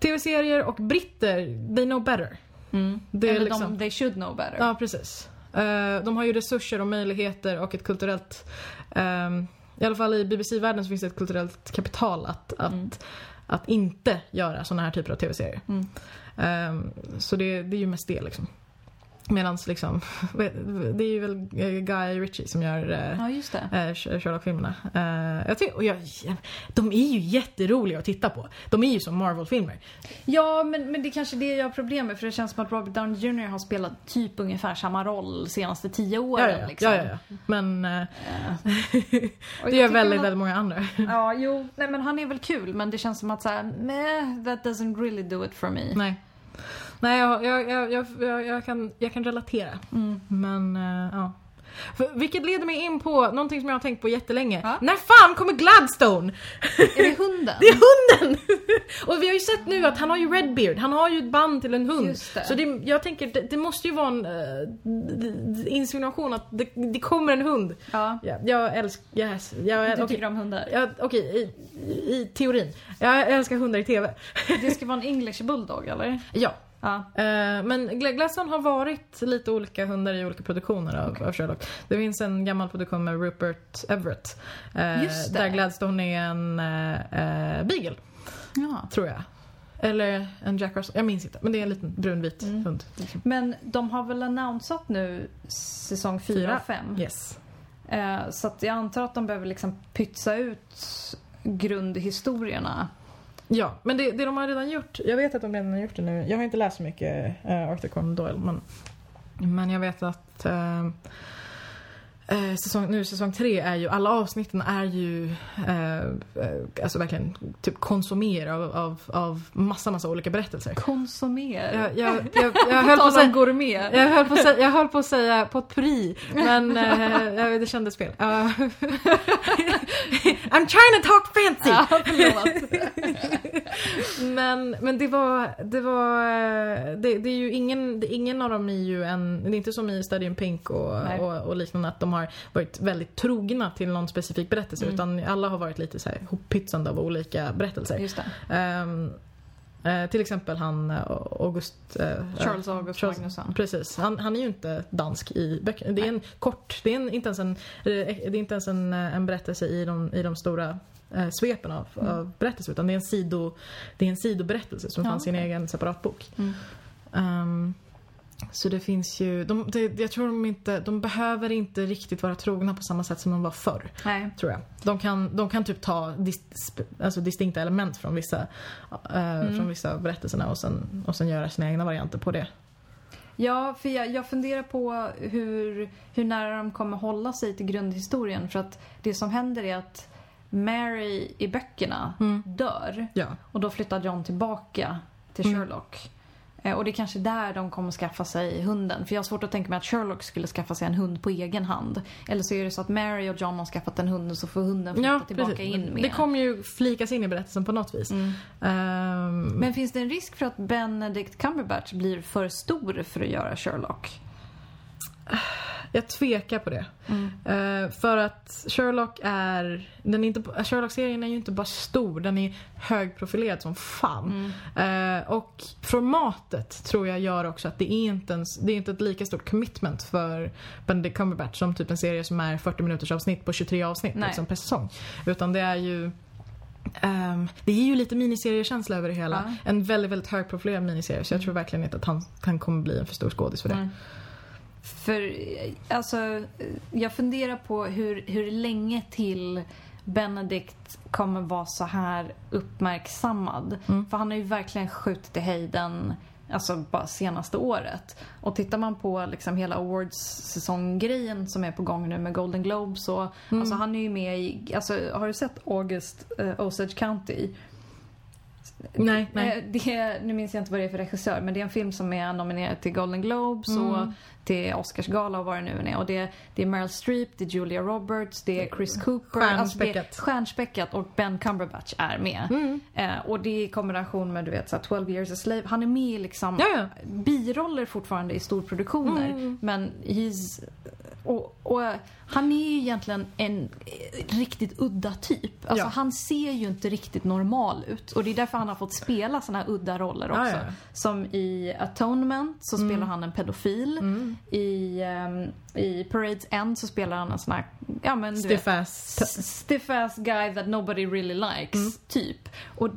tv-serier och britter, they know better. Mm. Det är Eller liksom- de, they should know better. Ja, precis. Eh, De har ju resurser och möjligheter och ett kulturellt ehm, i alla fall i BBC-världen så finns det ett kulturellt kapital att, att, Mm. att inte göra såna här typer av tv-serier. Mm. Ehm, så det, det är ju mest det liksom. Medans liksom, det är ju väl eh, Guy Ritchie som gör eh, Ja, eh, Sherlock-filmerna. Jag tycker, och jag, de är ju jätteroliga att titta på. De är ju som Marvel-filmer. Ja, men, men det är kanske det jag har problem med för det känns som att Robert Downey Jr har spelat typ ungefär samma roll de senaste tio åren. Ja, ja, liksom. ja, ja. Men Och det gör väldigt, väldigt många andra. Ja, jo. Nej, men han är väl kul men det känns som att såhär, meh, that doesn't really do it for me. Nej. Nej, jag, jag, jag, jag, kan, jag kan relatera. Mm. Men, eh, ja. För, vilket leder mig in på någonting som jag har tänkt på jättelänge. Ja. När fan kommer Gladstone? Är det hunden? Det är hunden! Och vi har ju sett nu att han har ju Redbeard, han har ju ett band till en hund. Det. Så det, jag tänker, det, det måste ju vara en uh, insinuation att det, det kommer en hund. Ja. Ja, jag älskar, yes, jag, Du okej. tycker om hundar? Ja, Okej, i, i teorin. Jag älskar hundar i TV. Det ska vara en English bulldog eller? Ja. Ja. Eh, men Gla- Gladstone har varit lite olika hundar i olika produktioner av, av Sherlock. Det finns en gammal produktion med Rupert Everett. eh. Där Gladstone är en uh, beagle, ja. tror jag. Eller en Jack Russell, jag minns inte. Men det är en liten brunvit Mm. hund. Liksom. Men de har väl annonsat nu säsong 4 Fyra. och 5? Yes. Så jag antar att de behöver liksom pytsa ut grundhistorierna. Ja, men det, det de har redan gjort, jag vet att de redan har gjort det nu. Jag har inte läst så mycket eh, uh, Arthur Conan Doyle men, men jag vet att uh, eh, säsong, nu säsong tre är ju, alla avsnitten är ju eh, eh, alltså verkligen typ konsumerade av, av, av massa, massa olika berättelser. Konsumer. Jag, jag, jag, jag, höll på att säga, gourmet. jag, höll på att säga, jag höll på att säga potpurri, men eh, det kändes fel. Uh, I'm trying to talk fancy! Ja. Men, men det var, det var, det, det är ju ingen, det, ingen av dem är ju en, det är inte som i in Pink och, och, och liknande att de har varit väldigt trogna till någon specifik berättelse Mm. utan alla har varit lite så här hoppytsande av olika berättelser. Ehm, eh, till exempel han eh, August... eh, Charles August Charles- Magnusson. Precis, han, han är ju inte dansk i böckerna. Det är en kort, det är en, inte ens en, det är inte ens en, en berättelse i de, i de stora eh, svepen av, Mm. av berättelser utan det är en, sido, det är en sidoberättelse som Ja, fanns i en egen separat bok. Mm. Ehm, så det finns ju, de, det, jag tror de inte, de behöver inte riktigt vara trogna på samma sätt som de var förr. Nej. Tror jag. De kan, de kan typ ta dis, alltså distinkta element från vissa, eh, Mm. från vissa berättelserna och sen, och sen göra sina egna varianter på det. Ja, för jag, jag funderar på hur, hur nära de kommer hålla sig till grundhistorien. För att det som händer är att Mary i böckerna Mm. dör. Ja. Och då flyttar John tillbaka till Mm. Sherlock. Eh, Och det är kanske där de kommer skaffa sig hunden. För jag har svårt att tänka mig att Sherlock skulle skaffa sig en hund på egen hand. Eller så är det så att Mary och John har skaffat en hund och så får hunden flytta Ja, tillbaka precis. in med. Det kommer ju flikas in i berättelsen på något vis. Mm. Ehm, Men finns det en risk för att Benedict Cumberbatch blir för stor för att göra Sherlock? Jag tvekar på det. Mm. Eh, för att Sherlock är... Den är inte, Sherlock-serien är ju inte bara stor, den är högprofilerad som fan. Mm. Eh, och formatet tror jag gör också att det är inte, ens, det är inte ett lika stort commitment för Benedict Cumberbatch som typ en serie som är 40 minuters avsnitt på 23 avsnitt Nej. liksom, per säsong. Utan det är ju... ehm, det är ju lite miniseriekänsla över det hela. Ja. En väldigt, väldigt högprofilerad miniserie. Så jag tror verkligen inte att han, han kommer bli en för stor skådis för det. Nej. För, eh, alltså, eh, jag funderar på hur, hur länge till Benedict kommer vara så här uppmärksammad. Mm. För han har ju verkligen skjutit i höjden Alltså bara senaste året. Och tittar man på liksom hela awards-säsonggrejen som är på gång nu med Golden Globes och Mm. alltså han är ju med i, alltså har du sett August uh, Osage County? Nej, nej. Eh, Det är, nu minns jag inte vad det är för regissör men det är en film som är nominerad till Golden Globes och Mm. till Oscarsgala och vad det nu är. Och det, det är Meryl Streep, det är Julia Roberts, det är Chris Cooper. Alltså det är Stjärnspäckat. stjärnspäckat och Ben Cumberbatch är med. Mm. Eh, och det är i kombination med du vet så här, 12 years a slave. Han är med i liksom Ja, ja. biroller fortfarande i storproduktioner. Mm. Men he's... Och, och han är ju egentligen en riktigt udda typ. Alltså Ja. han ser ju inte riktigt normal ut. Och det är därför han har fått spela såna här udda roller också. Ja, ja. Som i Atonement så Mm. spelar han en pedofil. Mm. I, ehm, I Parade's End så spelar han en sån här, ja men du vet, Stiff ass. S- stiff ass guy that nobody really likes, typ. Och,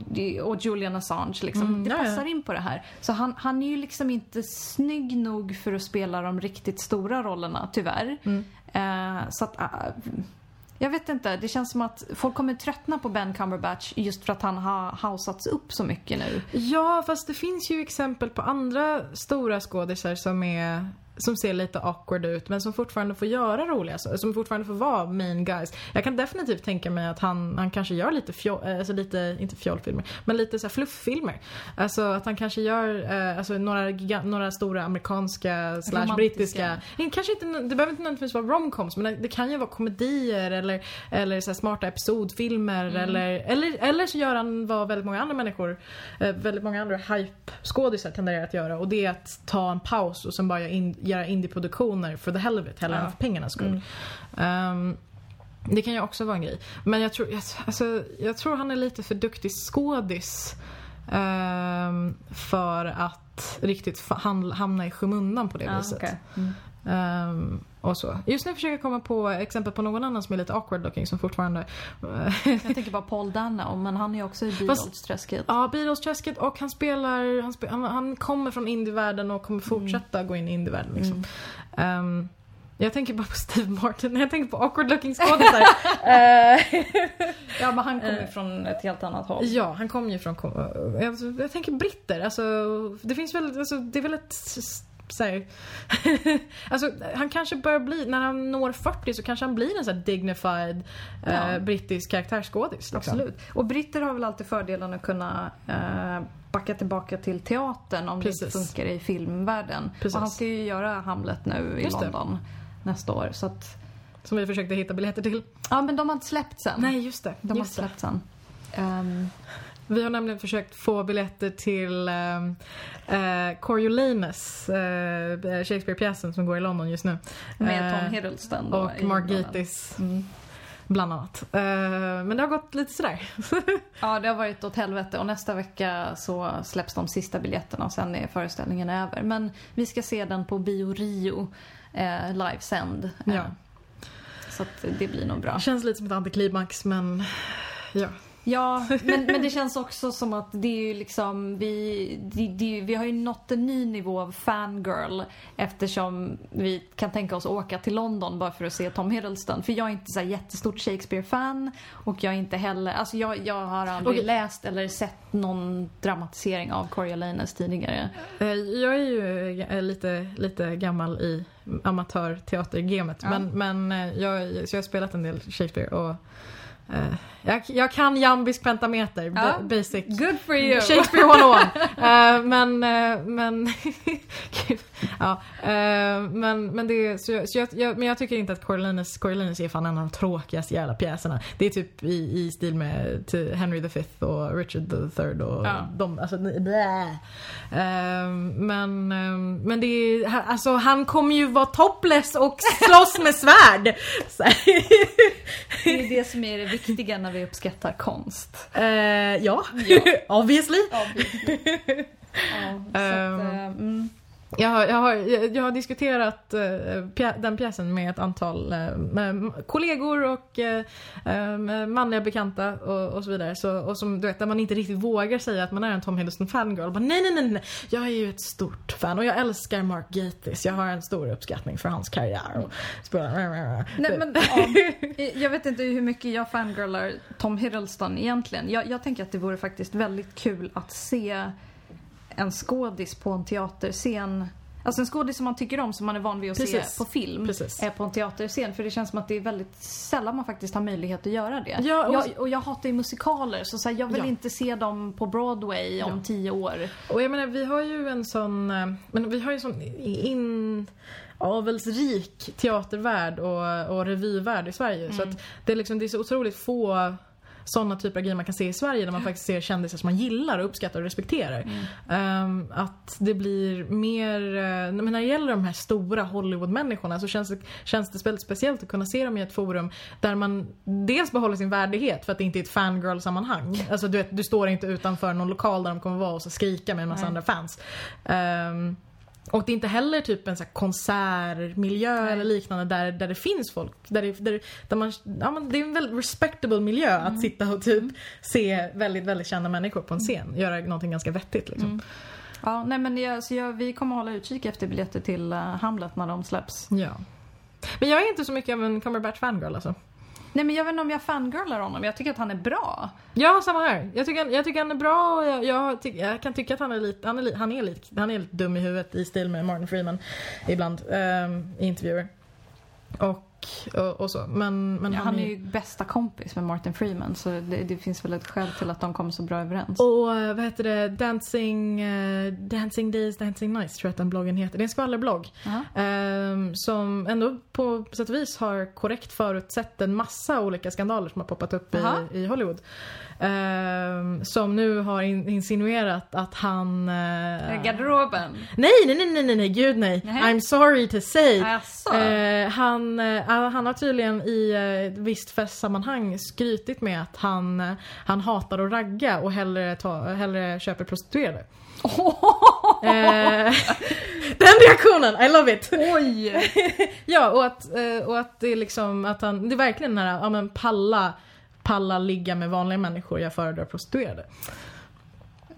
och Julian Assange liksom. Mm, det ja, ja. passar in på det här. Så han, han är ju liksom inte snygg nog för att spela de riktigt stora rollerna, tyvärr. Mm. Eh, så att... ah, jag vet inte, det känns som att folk kommer tröttna på Ben Cumberbatch just för att han har hausats upp så mycket nu. Ja, fast det finns ju exempel på andra stora skådisar som är som ser lite awkward ut men som fortfarande får göra roliga saker, som fortfarande får vara main guys. Jag kan definitivt tänka mig att han, han kanske gör lite fjol, eh, alltså lite, inte fjollfilmer, men lite så här flufffilmer. Alltså att han kanske gör eh, alltså några, några stora amerikanska slash brittiska, kanske inte, det behöver inte nödvändigtvis vara romcoms men det, det kan ju vara komedier eller, eller så smarta episodfilmer eller, eller, eller så gör han vad väldigt många andra människor, eh, väldigt många andra hype-skådisar tenderar att göra och det är att ta en paus och sen bara in, göra indieproduktioner for the hell of it, hellre Ja. än för pengarnas skull. Ehm, det kan ju också vara en grej. Men jag tror, jag, alltså, jag tror han är lite för duktig skådis ehm, för att riktigt hamna i skymundan på det Ja, viset. okej. Mm. Ehm, och så. Just nu försöker jag komma på exempel på någon annan som är lite awkward looking som fortfarande... Jag tänker bara Paul Dano, men han är också i Beatles-träsket. ja, Beatles-träsket och han spelar... Han, spe, han, han kommer från indievärlden och kommer fortsätta gå in i indievärlden liksom. Mm. Ehm, jag tänker bara på Steve Martin jag tänker på awkward looking skådisar. Eh, Ja, men han kommer ju Eh. från ett helt annat håll. ja, han kommer ju från... Jag, jag tänker britter. Alltså, det finns väl... Alltså, det är väl ett så här, Alltså han kanske börjar bli, när han når 40 så kanske han blir en här dignified Ja. eh, brittisk karaktärsskådis. Liksom. Absolut. Och britter har väl alltid fördelen att kunna eh, backa tillbaka till teatern om det Precis. inte funkar i filmvärlden. Precis. Och han ska ju göra Hamlet nu i Just det. London nästa år. Så att, Som vi försökte hitta biljetter till. ja men de har inte släppt sen. just det. de har inte just det. släppt sen. Ehm, Vi har nämligen försökt få biljetter till um, uh, Coriolanus, uh, Shakespeare-pjäsen som går i London just nu. med Eh, Tom Hiddleston då Och Mark. Gatiss, Mm. bland annat. Eh, men det har gått lite sådär. Ja, det har varit åt helvete och nästa vecka så släpps de sista biljetterna och sen är föreställningen över. Men vi ska se den på Bio Rio eh, livesänd. Eh, Ja. Så att det blir nog bra. Känns lite som ett antiklimax men ja. Ja, men, men det känns också som att det är ju liksom, vi, det, det, vi har ju nått en ny nivå av fangirl eftersom vi kan tänka oss åka till London bara för att se Tom Hiddleston. För jag är inte så jättestort Shakespeare-fan och jag är inte heller, alltså jag, jag har aldrig Okej. läst eller sett någon dramatisering av Coriolanus tidigare. Eh, Jag är ju eh, lite, lite gammal i amatörteatergamet Ja. men, men eh, jag, så jag har spelat en del Shakespeare och eh, jag, jag kan jambisk pentameter, Ja. ba- basic. Good for you! Shakespeare 101. uh, men, eh, men, Gud. ja, eh, men, men det så jag, så jag, jag, men jag tycker inte att Coriolanus, Coriolanus är fan en av de tråkigaste jävla pjäserna. Det är typ i, i stil med Henry V och Richard III och Ja. de, alltså blä. Men, men det är, alltså han kommer ju vara topless och slåss med svärd. Det är det som är det viktiga när vi uppskattar konst. Eh, ja, obviously. Ja, så att, eh, mm. Jag har, jag har, jag har diskuterat eh, den pjäsen med ett antal eh, kollegor och eh, eh, manliga bekanta och, och så vidare. Så, och som du vet, där man inte riktigt vågar säga att man är en Tom Hiddleston fangirl. Bara, nej, nej, nej, nej, jag är ju ett stort fan och jag älskar Mark Gatiss. Jag har en stor uppskattning för hans karriär. Och spelar, Nej, men, ja, jag vet inte hur mycket jag fangirlar Tom Hiddleston egentligen. Jag, jag tänker att det vore faktiskt väldigt kul att se en skådis på en teaterscen. Alltså en skådis som man tycker om, som man är van vid att Precis. se på film, Precis. är på en teaterscen. För det känns som att det är väldigt sällan man faktiskt har möjlighet att göra det. Ja, och- jag, och jag hatar ju musikaler, så, så här, jag vill Ja. inte se dem på Broadway om Ja. tio år. Och jag menar, vi har ju en sån, eh, men vi har ju en sån in avelsrik teatervärld och, och revyvärld i Sverige. Så att det är liksom, det är så otroligt få sådana typer av grejer man kan se i Sverige där man faktiskt ser kändisar som man gillar och uppskattar och respekterar. Ehm, att det blir mer, eh, men när det gäller de här stora Hollywood-människorna så känns det, känns det väldigt speciellt att kunna se dem i ett forum där man dels behåller sin värdighet för att det inte är ett fangirl-sammanhang. Alltså du, vet, du står inte utanför någon lokal där de kommer vara och så skrika med en massa Nej. andra fans. Ehm, och det är inte heller typ en så konsertmiljö Nej. eller liknande där, där det finns folk. Där det, där, där man, ja, men det är en väldigt respectable miljö Mm. att sitta och typ se väldigt, väldigt kända människor på en scen. Göra någonting ganska vettigt liksom. Mm. Ja, nej men jag, så jag, vi kommer hålla utkik efter biljetter till uh, Hamlet när de släpps. Ja. Men jag är inte så mycket av en Cumberbatch fangirl alltså. Nej men jag vet inte om jag fangirlar honom, jag tycker att han är bra. Ja, samma här. Jag tycker, jag tycker han är bra och jag, jag, tyck, jag kan tycka att han är lite, han är, li- han är lite, han är lite dum i huvudet i stil med Martin Freeman ibland ehm, i intervjuer. Och, och, och så. Men, men Ja, han är ju bästa kompis med Martin Freeman så det, det finns väl ett skäl till att de kommer så bra överens. Och eh, vad heter det? Dancing, eh, Dancing Days, Dancing Nights tror jag att den bloggen heter. Det är en skvallerblogg. Ja. ehm, som ändå på sätt och vis har korrekt förutsett en massa olika skandaler som har poppat upp Aha. i, i Hollywood. Ehm, som nu har in, insinuerat att han... eh, Garderoben. nej, nej, nej, nej, nej, nej, gud nej. Nej. I'm sorry to say. Jaså? Eh, han, eh, han har tydligen i eh, ett visst festsammanhang skrytit med att han, eh, han hatar att ragga och hellre, ta, hellre köper prostituerade. Eh, den reaktionen, I love it! Oj! Ja, och att, eh, och att det är liksom att han, det är verkligen den här, ja men palla, palla ligga med vanliga människor, jag föredrar prostituerade.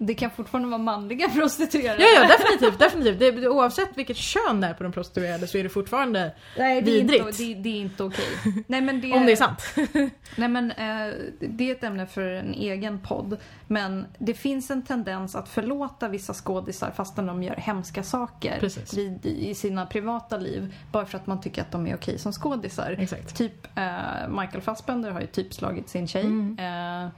Det kan fortfarande vara manliga prostituerade. Ja, ja definitivt, definitivt. Det, det, oavsett vilket kön det är på de prostituerade så är det fortfarande Nej, det är vidrigt. inte, det, det är inte okej. Nej, men det, Om det är sant. Nej men eh, det är ett ämne för en egen podd. Men det finns en tendens att förlåta vissa skådisar fastän de gör hemska saker Precis. vid, i sina privata liv. Bara för att man tycker att de är okej som skådisar. Exakt. Typ eh, Michael Fassbender har ju typ slagit sin tjej. Mm. Eh,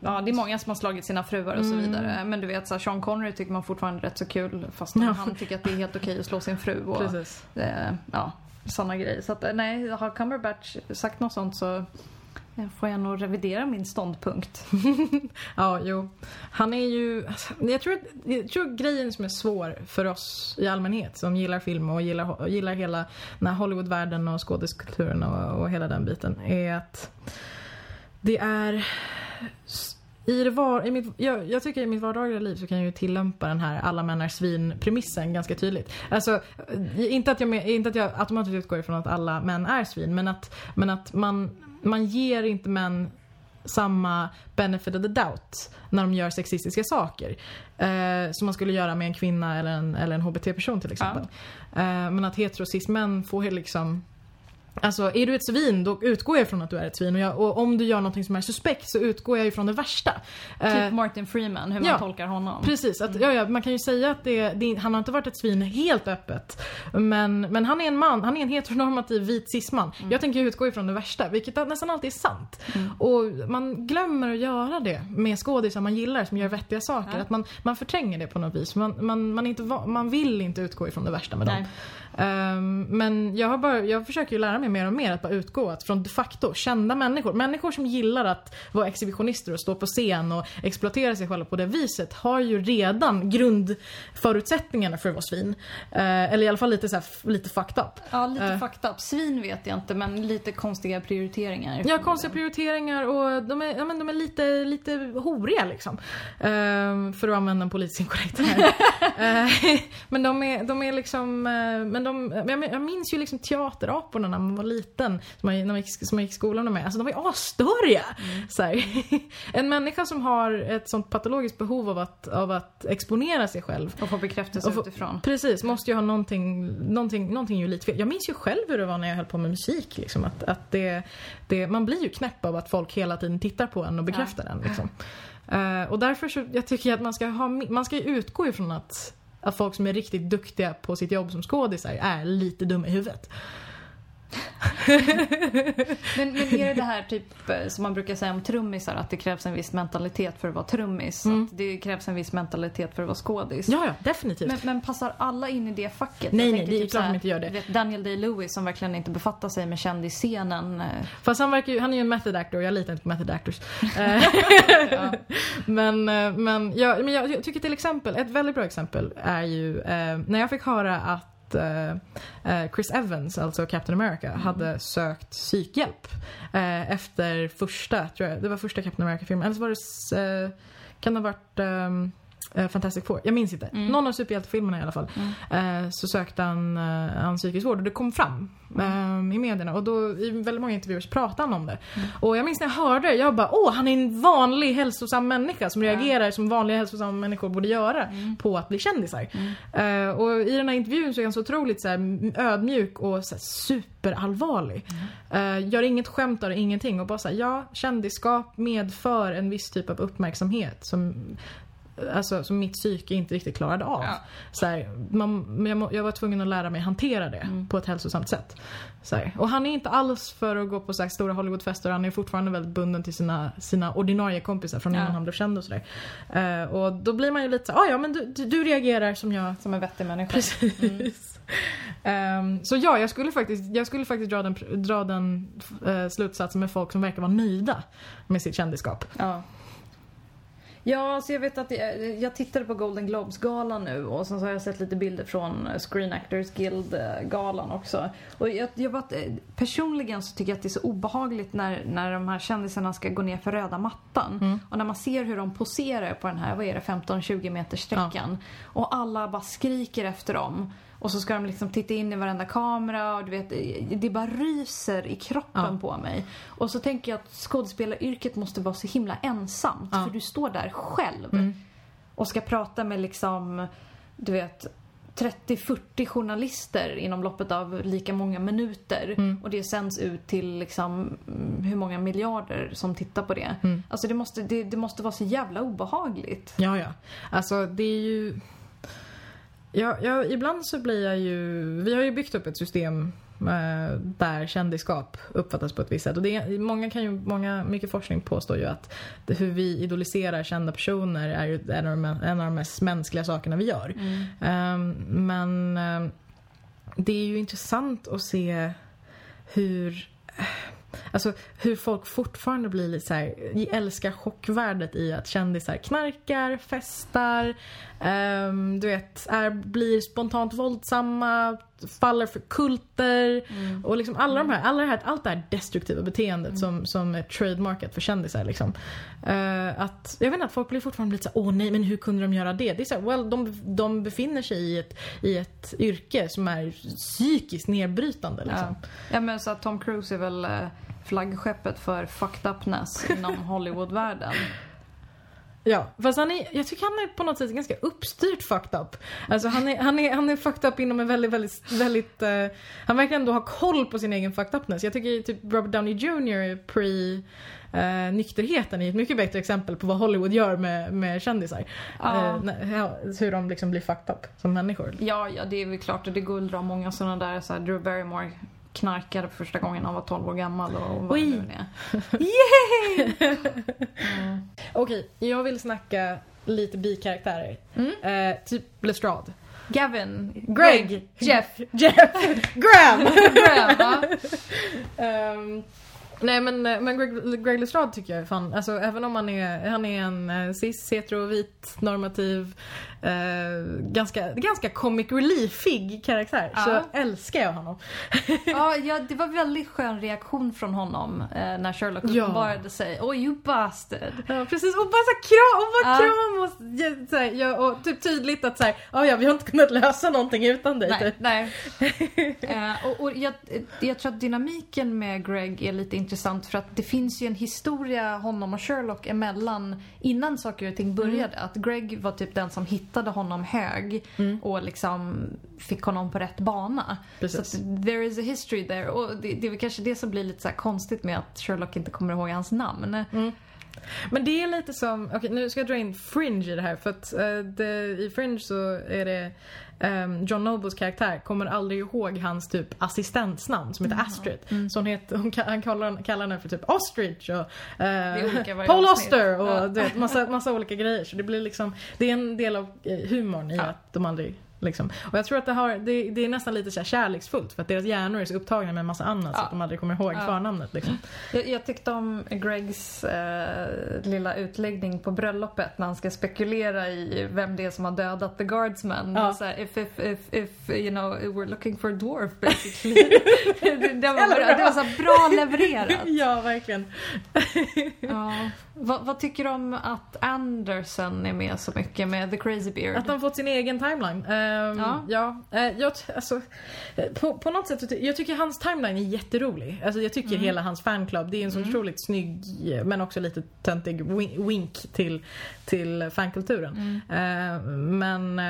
ja, det är många som har slagit sina fruar och så Mm. vidare. Men du vet, så här, Sean Connery tycker man fortfarande är rätt så kul fast Ja. han tycker att det är helt okej att slå sin fru. Och, Precis. eh, ja, sådana grejer. Så att, eh, nej, har Cumberbatch sagt något sånt så eh, får jag nog revidera min ståndpunkt. Ja, jo. Han är ju... alltså, Jag tror, jag tror grejen som är svår för oss i allmänhet som gillar film och gillar, och gillar hela den här Hollywoodvärlden och skådiskulturen och, och hela den biten är att det är... I det var, i mitt, jag, jag tycker i mitt vardagliga liv så kan jag ju tillämpa den här alla män är svin-premissen ganska tydligt. Alltså, inte att, jag, inte att jag automatiskt utgår ifrån att alla män är svin men att, men att man, man ger inte män samma benefit of the doubt när de gör sexistiska saker. Eh, som man skulle göra med en kvinna eller en, eller en HBT-person till exempel. Eh, men att heterosis-män får liksom Alltså är du ett svin då utgår jag från att du är ett svin och, jag, och om du gör någonting som är suspekt så utgår jag ifrån det värsta. Eh, Typ Martin Freeman, hur man ja. tolkar honom. Precis, att, ja, ja, man kan ju säga att det, det, han har inte varit ett svin helt öppet. Men, men han är en man, han är en heteronormativ vit cisman. Jag tänker utgå ifrån det värsta, vilket nästan alltid är sant. Och man glömmer att göra det med skådisar man gillar som gör vettiga saker. Ja. Att man, man förtränger det på något vis. Man, man, man, inte, man vill inte utgå ifrån det värsta med dem. Nej. Ehm, men jag, har bara, jag försöker ju lära mig mer och mer att bara utgå att från de facto kända människor, människor som gillar att vara exhibitionister och stå på scen och exploatera sig själva på det viset har ju redan grundförutsättningarna för att vara svin. Eh, eller i alla fall lite, så här, lite fucked up. Ja, lite Eh. fucked up. Svin vet jag inte, men lite konstiga prioriteringar. Ja, konstiga prioriteringar och de är, ja, men de är lite, lite horiga liksom. Ehm, för att använda en politiskt inkorrekt här. Eh, men de är, de är liksom, eh, men de, jag, minns ju liksom teateraporna man var liten, som man, när man gick, som man gick i skolan med. Alltså de var ju asstöriga! Så här. En människa som har ett sånt patologiskt behov av att, av att exponera sig själv Och få bekräftelse Och få- utifrån. Precis, måste ju ha någonting, någonting, någonting ju lite fel. Jag minns ju själv hur det var när jag höll på med musik. Liksom, att, att det, det, man blir ju knäpp av att folk hela tiden tittar på en och bekräftar en. Liksom. Eh, och därför så jag tycker jag att man ska, ha, man ska utgå ifrån att, att folk som är riktigt duktiga på sitt jobb som skådisar är lite dumma i huvudet. Men, men är det det här typ eh, som man brukar säga om trummisar, att det krävs en viss mentalitet för att vara trummis? Mm. Att det krävs en viss mentalitet för att vara skådis? Ja, ja, definitivt. Men, men passar alla in i det facket? Nej, nej, det är typ klart de inte gör det. Vet, Daniel Day-Lewis som verkligen inte befattar sig med kändisscenen. eh, Fast han, verkar ju, han är ju en method actor, jag litar inte på method actors. Eh, Ja. men men, ja, men jag, jag tycker till exempel, ett väldigt bra exempel är ju eh, när jag fick höra att eh, eh, Chris Evans, alltså Captain America, Mm. hade sökt psykhjälp eh, efter första, tror jag, det var första Captain America-filmen, eller så var det, kan det ha varit ehm, eh, Fantastic Four, jag minns inte. Mm. Någon av superhjältefilmerna i alla fall. Eh, så sökte han, eh, han psykisk vård och det kom fram eh, i medierna och då i väldigt många intervjuer så pratade han om det. Och jag minns när jag hörde det, jag bara åh han är en vanlig hälsosam människa som reagerar som vanliga hälsosamma människor borde göra på att bli kändisar. Eh, och i den här intervjun så är han så otroligt så här, ödmjuk och så här, superallvarlig. Eh, gör inget skämt av det, ingenting och bara såhär, ja kändisskap medför en viss typ av uppmärksamhet som Alltså som mitt psyke inte riktigt klarade av. Ja. Så här, man, jag, jag var tvungen att lära mig hantera det på ett hälsosamt sätt. Så här. Och han är inte alls för att gå på så här stora Hollywoodfester. Han är fortfarande väldigt bunden till sina, sina ordinarie kompisar från innan Ja. han blev känd och sådär. Eh, och då blir man ju lite så "Ah, ja men du, du, du reagerar som jag Som en vettig människa. Precis. Ehm, så ja, jag skulle faktiskt, jag skulle faktiskt dra den, dra den eh, slutsatsen med folk som verkar vara nöjda med sitt kändisskap. Ja. Ja, så jag vet att jag, jag tittade på Golden Globes-galan nu och sen så har jag sett lite bilder från Screen Actors Guild-galan också. Och jag, jag personligen så tycker jag att det är så obehagligt när, när de här kändisarna ska gå ner för röda mattan. Och när man ser hur de poserar på den här, vad är det, 15-20 meters sträckan. Och alla bara skriker efter dem. Och så ska de liksom titta in i varenda kamera och du vet, det bara ryser i kroppen Ja. på mig. Och så tänker jag att skådespelaryrket måste vara så himla ensamt. Ja. För du står där själv Mm. och ska prata med liksom, du vet 30-40 journalister inom loppet av lika många minuter. Mm. Och det sänds ut till liksom mm, hur många miljarder som tittar på det. Mm. Alltså det måste, det, det måste vara så jävla obehagligt. Ja, ja. Alltså det är ju... Ja, ja, ibland så blir jag ju... Vi har ju byggt upp ett system eh, där kändisskap uppfattas på ett visst sätt. Och det är, många kan ju, många, mycket forskning påstår ju att det, hur vi idoliserar kända personer är ju en av, de, en av de mest mänskliga sakerna vi gör. Ehm, men ehm, det är ju intressant att se hur Alltså hur folk fortfarande blir lite så här, älskar chockvärdet i att kändisar knarkar, festar, um, du vet, är, blir spontant våldsamma, faller för kulter och liksom alla de här, alla det här, allt det här destruktiva beteendet som, som är trademarket för kändisar liksom. Eh, att, jag vet inte, att folk blir fortfarande lite såhär, åh nej men hur kunde de göra det? Det är såhär, well de, de befinner sig i ett, i ett yrke som är psykiskt nedbrytande liksom. Ja. ja men så att Tom Cruise är väl eh, flaggskeppet för fucked upness inom Hollywoodvärlden. Ja, fast han är, jag tycker han är på något sätt ganska uppstyrt fucked up. Alltså han är, han är, han är fucked up inom en väldigt, väldigt, väldigt, eh, han verkar ändå ha koll på sin egen fucked upness. Jag tycker typ Robert Downey Jr. pre eh, nykterheten är ett mycket bättre exempel på vad Hollywood gör med, med kändisar. Ja. Ja, hur de liksom blir fucked up som människor. Ja, ja det är väl klart och det går att dra många sådana där så här, Drew Barrymore knarkade för första gången han var 12 år gammal och vad Oj. nu är. Yay! Mm. Okej, jag vill snacka lite bikaraktärer. Mm. Eh, typ Lestrade. Gavin, Greg. Jeff, Jeff. Graham! Graham. Ehm, nej men, men Greg, Greg Lestrade tycker jag är fan, alltså även om han är, han är en uh, cis, hetero, vit, normativ, eh, ganska, ganska comic reliefig karaktär Ja. så älskar jag honom. ja, ja, det var väldigt skön reaktion från honom eh, när Sherlock Ja. uppenbarade sig. Oh you bastard. Ja precis, och bara så kram, och bara Ja. kram och, ja, så här, ja, och typ tydligt att såhär, ja ja vi har inte kunnat lösa någonting utan dig. Nej, typ. nej. Eh, och och jag, jag tror att dynamiken med Greg är lite intressant för att det finns ju en historia honom och Sherlock emellan innan saker och ting började. Att Greg var typ den som hittade honom hög och liksom fick honom på rätt bana. Precis. Så there is a history there. Och det, det är väl kanske det som blir lite så konstigt med att Sherlock inte kommer ihåg hans namn. Men det är lite som, okej nu ska jag dra in Fringe i det här för att eh, det, i Fringe så är det ehm, John Nobles karaktär kommer aldrig ihåg hans typ assistentsnamn som heter Astrid. Så hon heter, hon, han kallar, kallar henne för typ Ostrich och varje Paul. Oster och Ja. du vet, massa, massa olika grejer. Så det blir liksom, det är en del av eh, humorn i Ja. att de aldrig Liksom. Och jag tror att det, har, det, det är nästan lite så kärleksfullt för att deras hjärnor är så upptagna med en massa annat så Ja. att de aldrig kommer ihåg Ja. förnamnet. Liksom. Jag, jag tyckte om Gregs eh, lilla utläggning på bröllopet när han ska spekulera i vem det är som har dödat the guardsman. Ja. Så här, if, if, if, if, you know, we're looking for a dwarf basically. det, det, var, bra. det var så bra levererat. ja, verkligen. Ja. Vad, vad tycker du om att Anderson är med så mycket med The Crazy Beard? Att de fått sin egen timeline. Ehm, Ja. ja. eh, jag, alltså, eh, på, på något sätt, jag tycker hans timeline är jätterolig. Alltså, jag tycker hela hans fanclub, det är en så otroligt snygg eh, men också lite töntig win- wink till, till fankulturen. Eh, men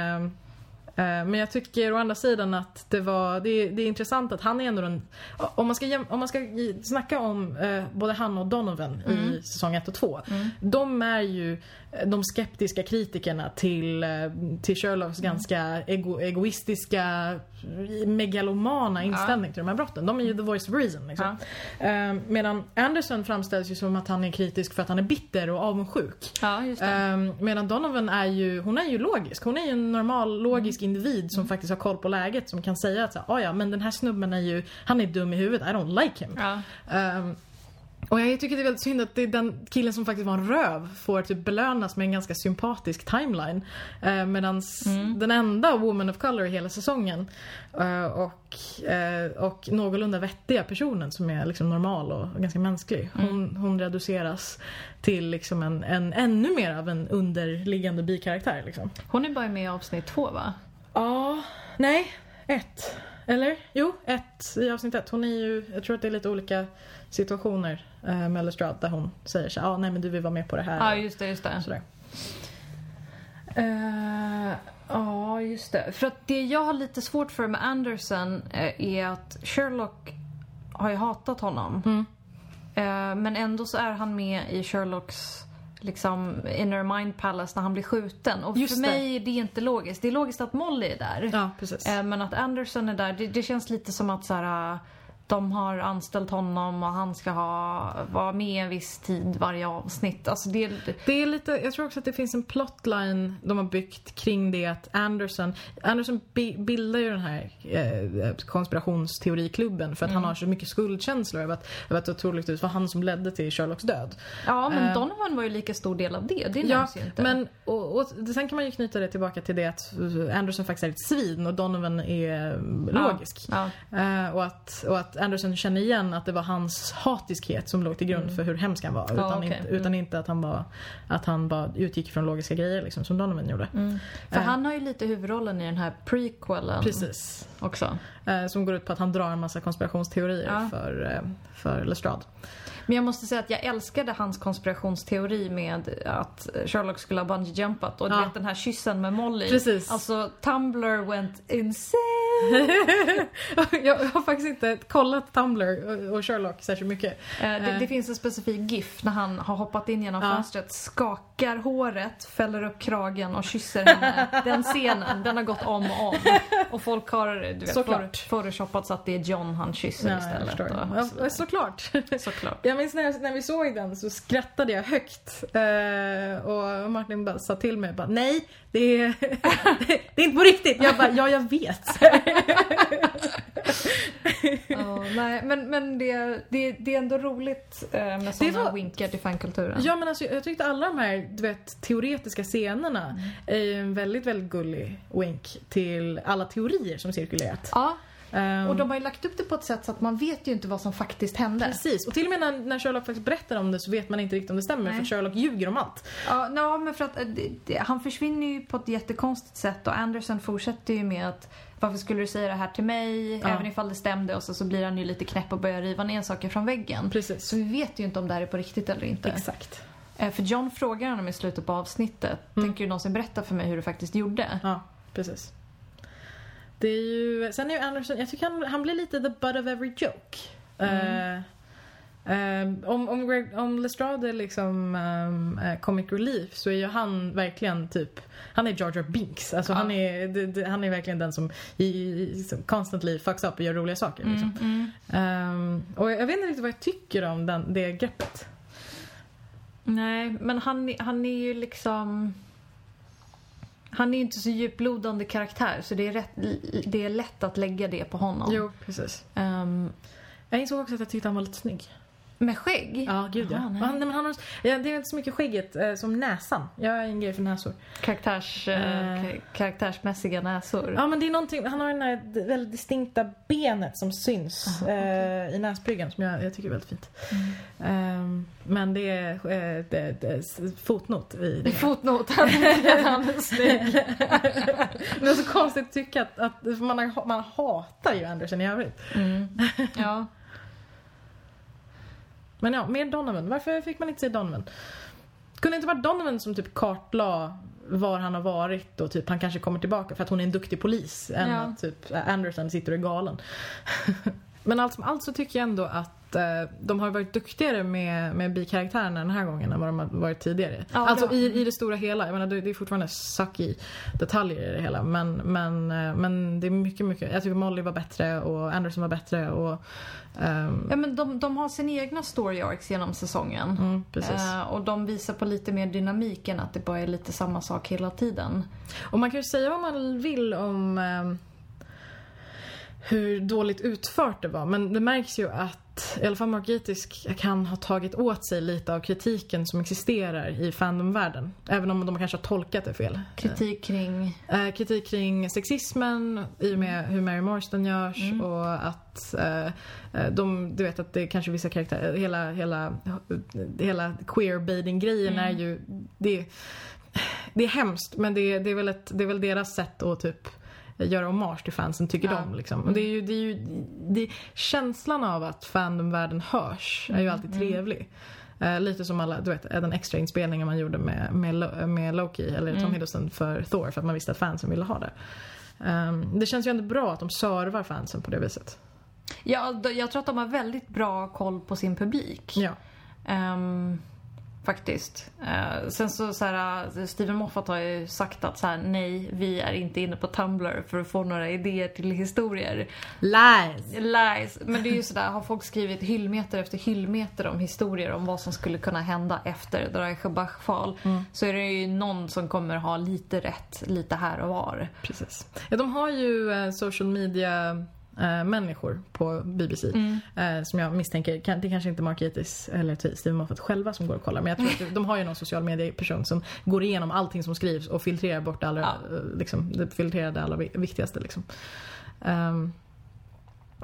men jag tycker å andra sidan att det var, det är, det är intressant att han är ändå den, om man ska, om man ska snacka om eh, både han och Donovan i säsong 1 och 2. De är ju de skeptiska kritikerna till, eh, till Sherlocks ganska ego, egoistiska, megalomana inställning till de här brotten. De är ju the voice of reason. Liksom. Eh, medan Anderson framställs ju som att han är kritisk för att han är bitter och avundsjuk. Ja. Um, medan Donovan är ju, hon är ju logisk. Hon är ju en normal logisk individ som faktiskt har koll på läget. Som kan säga att så "Ah, ja men den här snubben är ju, han är dum i huvudet, I don't like him. Ja. Och jag tycker det är väldigt synd att det är den killen som faktiskt var en röv får typ belönas med en ganska sympatisk timeline. Uh, Medan den enda woman of color i hela säsongen eh, och, eh, och någorlunda vettiga personen som är liksom normal och ganska mänsklig. Hon, hon reduceras till liksom en, en ännu mer av en underliggande bikaraktär. Liksom. Hon är bara med i avsnitt två va? Ja, nej. ett. Eller? Jo, ett i avsnitt ett. Hon är ju, jag tror att det är lite olika situationer eh, med Lestrade där hon säger så ah, nej men du vill vara med på det här. Ja, just det, just det. Sådär. Eh, Ja, just det. För att det jag har lite svårt för med Anderson eh, är att Sherlock har ju hatat honom. Mm. Eh, Men ändå så är han med i Sherlocks liksom inner mind palace när han blir skjuten. Och Just för det. mig är det inte logiskt. Det är logiskt att Molly är där. Ja, precis. Men att Anderson är där, det, det känns lite som att så här, de har anställt honom och han ska ha, vara med en viss tid varje avsnitt. Alltså det, Det är lite, jag tror också att det finns en plotline de har byggt kring det att Anderson, Anderson bi- bildar ju den här eh, konspirationsteoriklubben för att han har så mycket skuldkänslor över att, över att det troligtvis var han som ledde till Sherlocks död. ja men Eh. Donovan var ju lika stor del av det. Det Ja, nämns ju inte. men och, och sen kan man ju knyta det tillbaka till det att Anderson faktiskt är ett svin och Donovan är eh, logisk. Ja. Eh, och, att, och att Anderson känner igen att det var hans hatiskhet som låg till grund för hur hemsk han var. Utan, Mm. okej. inte, utan inte att han, var, att han bara utgick från logiska grejer liksom, som Donovan gjorde. Mm. För Eh. han har ju lite huvudrollen i den här prequelen Precis. också. Eh, som går ut på att han drar en massa konspirationsteorier Ja. för, eh, för Lestrade. Men jag måste säga att jag älskade hans konspirationsteori med att Sherlock skulle ha bungee-jumpat och du Ja. vet den här kyssen med Molly. Precis. Alltså Tumblr went insane. jag har faktiskt inte kollat Tumblr och- och Sherlock särskilt mycket. Eh, det, Eh. det finns en specifik GIF när han har hoppat in genom Ja. fönstret, skakar håret, fäller upp kragen och kysser henne. Den scenen, den har gått om och om. Och folk har du vet, Såklart. för, photoshopat så att det är John han kysser jag istället. förstår. Och, Ja, så, såklart. såklart. Jag minns när, när vi såg den så skrattade jag högt. Eh, och Martin bara sa till mig bara nej, det är, det är inte på riktigt. Jag bara ja, jag vet. Ja, nej, men men det, det, det är ändå roligt eh, med sådana var- vinkar till fankulturen. Ja men alltså jag tyckte alla de här du vet, teoretiska scenerna är ju en väldigt, väldigt gullig wink till alla teorier som cirkulerat. Ja, Ehm, och de har ju lagt upp det på ett sätt så att man vet ju inte vad som faktiskt hände. Precis, och till och med när, när Sherlock faktiskt berättar om det så vet man inte riktigt om det stämmer Nej. för Sherlock ljuger om allt. Ja, ja, men för att eh, det, det, han försvinner ju på ett jättekonstigt sätt och Anderson fortsätter ju med att varför skulle du säga det här till mig? Ja. Även ifall det stämde och så, så blir han ju lite knäpp och börjar riva ner saker från väggen. Precis. Så vi vet ju inte om det här är på riktigt eller inte. Exakt. Eh, För John frågar honom i slutet på avsnittet, Mm. tänker du någonsin berätta för mig hur du faktiskt gjorde? Ja, precis. Det är ju, sen är ju Anderson, jag tycker han, han blir lite the butt of every joke. Mm. Eh, eh, om, om, Greg, om Lestrade är liksom um, comic relief så är ju han verkligen typ han är Jar Jar Binks. Alltså Ja. han, är, det, det, han är verkligen den som, i, i, som constantly fucks up och gör roliga saker. Liksom. Mm, mm. Ehm, och jag vet inte riktigt vad jag tycker om den, det greppet. Nej, men han, han är ju liksom... Han är ju inte så djuplodande karaktär så det är, rätt, det är lätt att lägga det på honom. Jo, precis. Ehm, Jag insåg också att jag tyckte han var lite snygg. Med skägg? Ja, gud ja. Aha, nej. han, men han har, ja det är inte så mycket skägget eh, som näsan. Jag har en grej för näsor. Karaktärs, eh, Eh. ka- karaktärsmässiga näsor. Ja men det är någonting, han har den här väldigt distinkta benet som syns Aha, eh, i näsbryggan som jag, jag tycker är väldigt fint. Ehm, men det är, eh, det, det är fotnot i det. Fotnot, han är snygg. Men det är så konstigt att tycka att, att man, man hatar ju Andersen i övrigt. Mm. Ja. Men ja, mer Donovan. Varför fick man inte se Donovan? Kunde inte varit Donovan som typ kartla var han har varit och typ han kanske kommer tillbaka för att hon är en duktig polis än Ja. att typ Anderson sitter och är galen. Men allt som allt så tycker jag ändå att eh, de har varit duktigare med, med bikaraktärerna den här gången än vad de har varit tidigare. Ja, alltså i, i det stora hela. Jag menar det, det är fortfarande sucky detaljer i det hela men, men, eh, men det är mycket, mycket. Jag tycker Molly var bättre och Anderson var bättre och ehm, ja men de, de har sina egna story arcs genom säsongen. mm, precis. Eh, och de visar på lite mer dynamik än att det bara är lite samma sak hela tiden. Och man kan ju säga vad man vill om ehm, hur dåligt utfört det var. Men det märks ju att i alla fall Mark Gatiss kan ha tagit åt sig lite av kritiken som existerar i fandomvärlden. Även om de kanske har tolkat det fel. Kritik kring... Eh, kritik kring sexismen i och med hur Mary Marston görs Mm. och att eh, eh, de, du vet att det kanske vissa karaktärer, hela, hela, hela queerbaiting grejen Mm. är ju, det, det är hemskt men det, det, är väl ett, det är väl deras sätt att typ göra hommage till fansen tycker Ja. de. Liksom. Och det är ju, det är ju, det, känslan av att fandomvärlden hörs är ju Mm, alltid trevlig. Eh, lite som alla, du vet, den extra inspelningen man gjorde med, med, med Loki eller Tom Mm. Hiddleston för Thor för att man visste att fansen ville ha det. Ehm, det känns ju ändå bra att de servar fansen på det viset. Ja, jag tror att de har väldigt bra koll på sin publik. Ja. Ehm, faktiskt. Eh, sen så, så här, eh, Steven Moffat har ju sagt att så här, nej, vi är inte inne på Tumblr för att få några idéer till historier. Lies! Lies. Men det är ju sådär, har folk skrivit hyllmeter efter hyllmeter om historier om vad som skulle kunna hända efter Drache Bach-fall så är det ju någon som kommer ha lite rätt lite här och var. Precis. Ja, de har ju eh, social media eh, människor på BBC eh, som jag misstänker, kan, det kanske inte Mark Gatiss eller till Steven Moffat själva som går och kollar men jag tror att de har ju någon social media-person som går igenom allting som skrivs och filtrerar bort det allra, Ja. eh, liksom, det filtrerar det allra vi- viktigaste liksom. Ehm,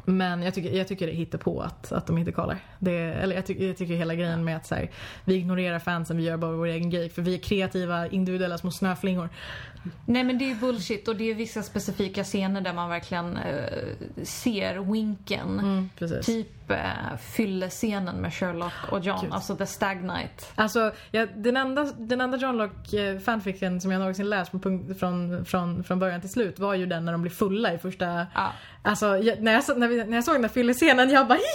men jag tycker, jag tycker det hittar på att, att de inte kollar. Det, eller jag, tycker, jag tycker hela grejen med att så här, vi ignorerar fansen, vi gör bara vår egen grej för vi är kreativa, individuella små snöflingor. Nej men det är ju bullshit och det är vissa specifika scener där man verkligen eh, ser winken. Mm, precis. Typ eh, fyllescenen med Sherlock och John, Gud. alltså The Stag Night. Alltså, ja, den, enda, den enda John Locke fanfiction som jag någonsin läst på punkt, från, från, från början till slut var ju den när de blir fulla i första... Ja. Alltså, jag, när, jag, så- när, vi, när jag såg den där fyllescenen, jag bara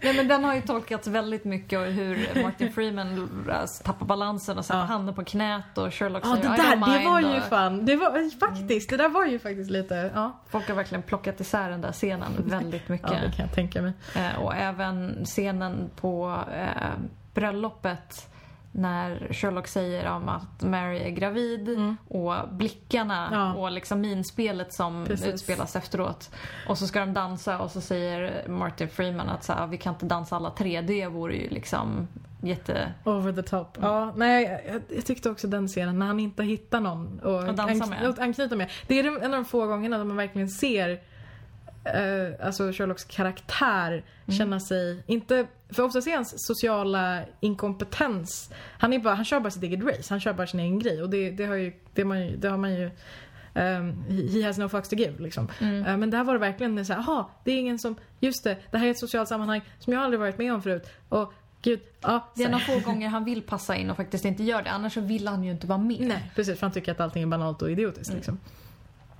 Nej men den har ju tolkats väldigt mycket och hur Martin Freeman tappar balansen och sätter Ja. handen på knät och Sherlock Ja, säger det I där, don't det mind var ju och fan, det var faktiskt, det där var ju faktiskt lite, ja. Folk har verkligen plockat isär den där scenen väldigt mycket. Ja, det kan jag tänka mig. Eh, och även scenen på eh, bröllopet när Sherlock säger om att Mary är gravid och blickarna Mm. Ja. och liksom minspelet som Precis. utspelas efteråt. Och så ska de dansa och så säger Martin Freeman att så här, vi kan inte dansa alla tre. Det vore ju liksom jätte... Over the top. Ja, nej, jag, jag tyckte också den scenen när han inte hittar någon och Att dansa med. att anknyta med. Det är en av de få gångerna där man verkligen ser eh, alltså Sherlocks karaktär Mm. känna sig, inte, för ofta är hans sociala inkompetens, han, är bara, han kör bara sitt eget race, han kör bara sin egen grej och det, det, har, ju, det, man, det har man ju Um, he has no fucks to give liksom. Mm. Eh, men där var det verkligen så här, aha, det är ingen som, just det, det här är ett socialt sammanhang som jag aldrig varit med om förut. Och gud, ja. Det är av få gånger han vill passa in och faktiskt inte gör det. Annars så vill han ju inte vara med. Nej, precis för han tycker att allting är banalt och idiotiskt liksom.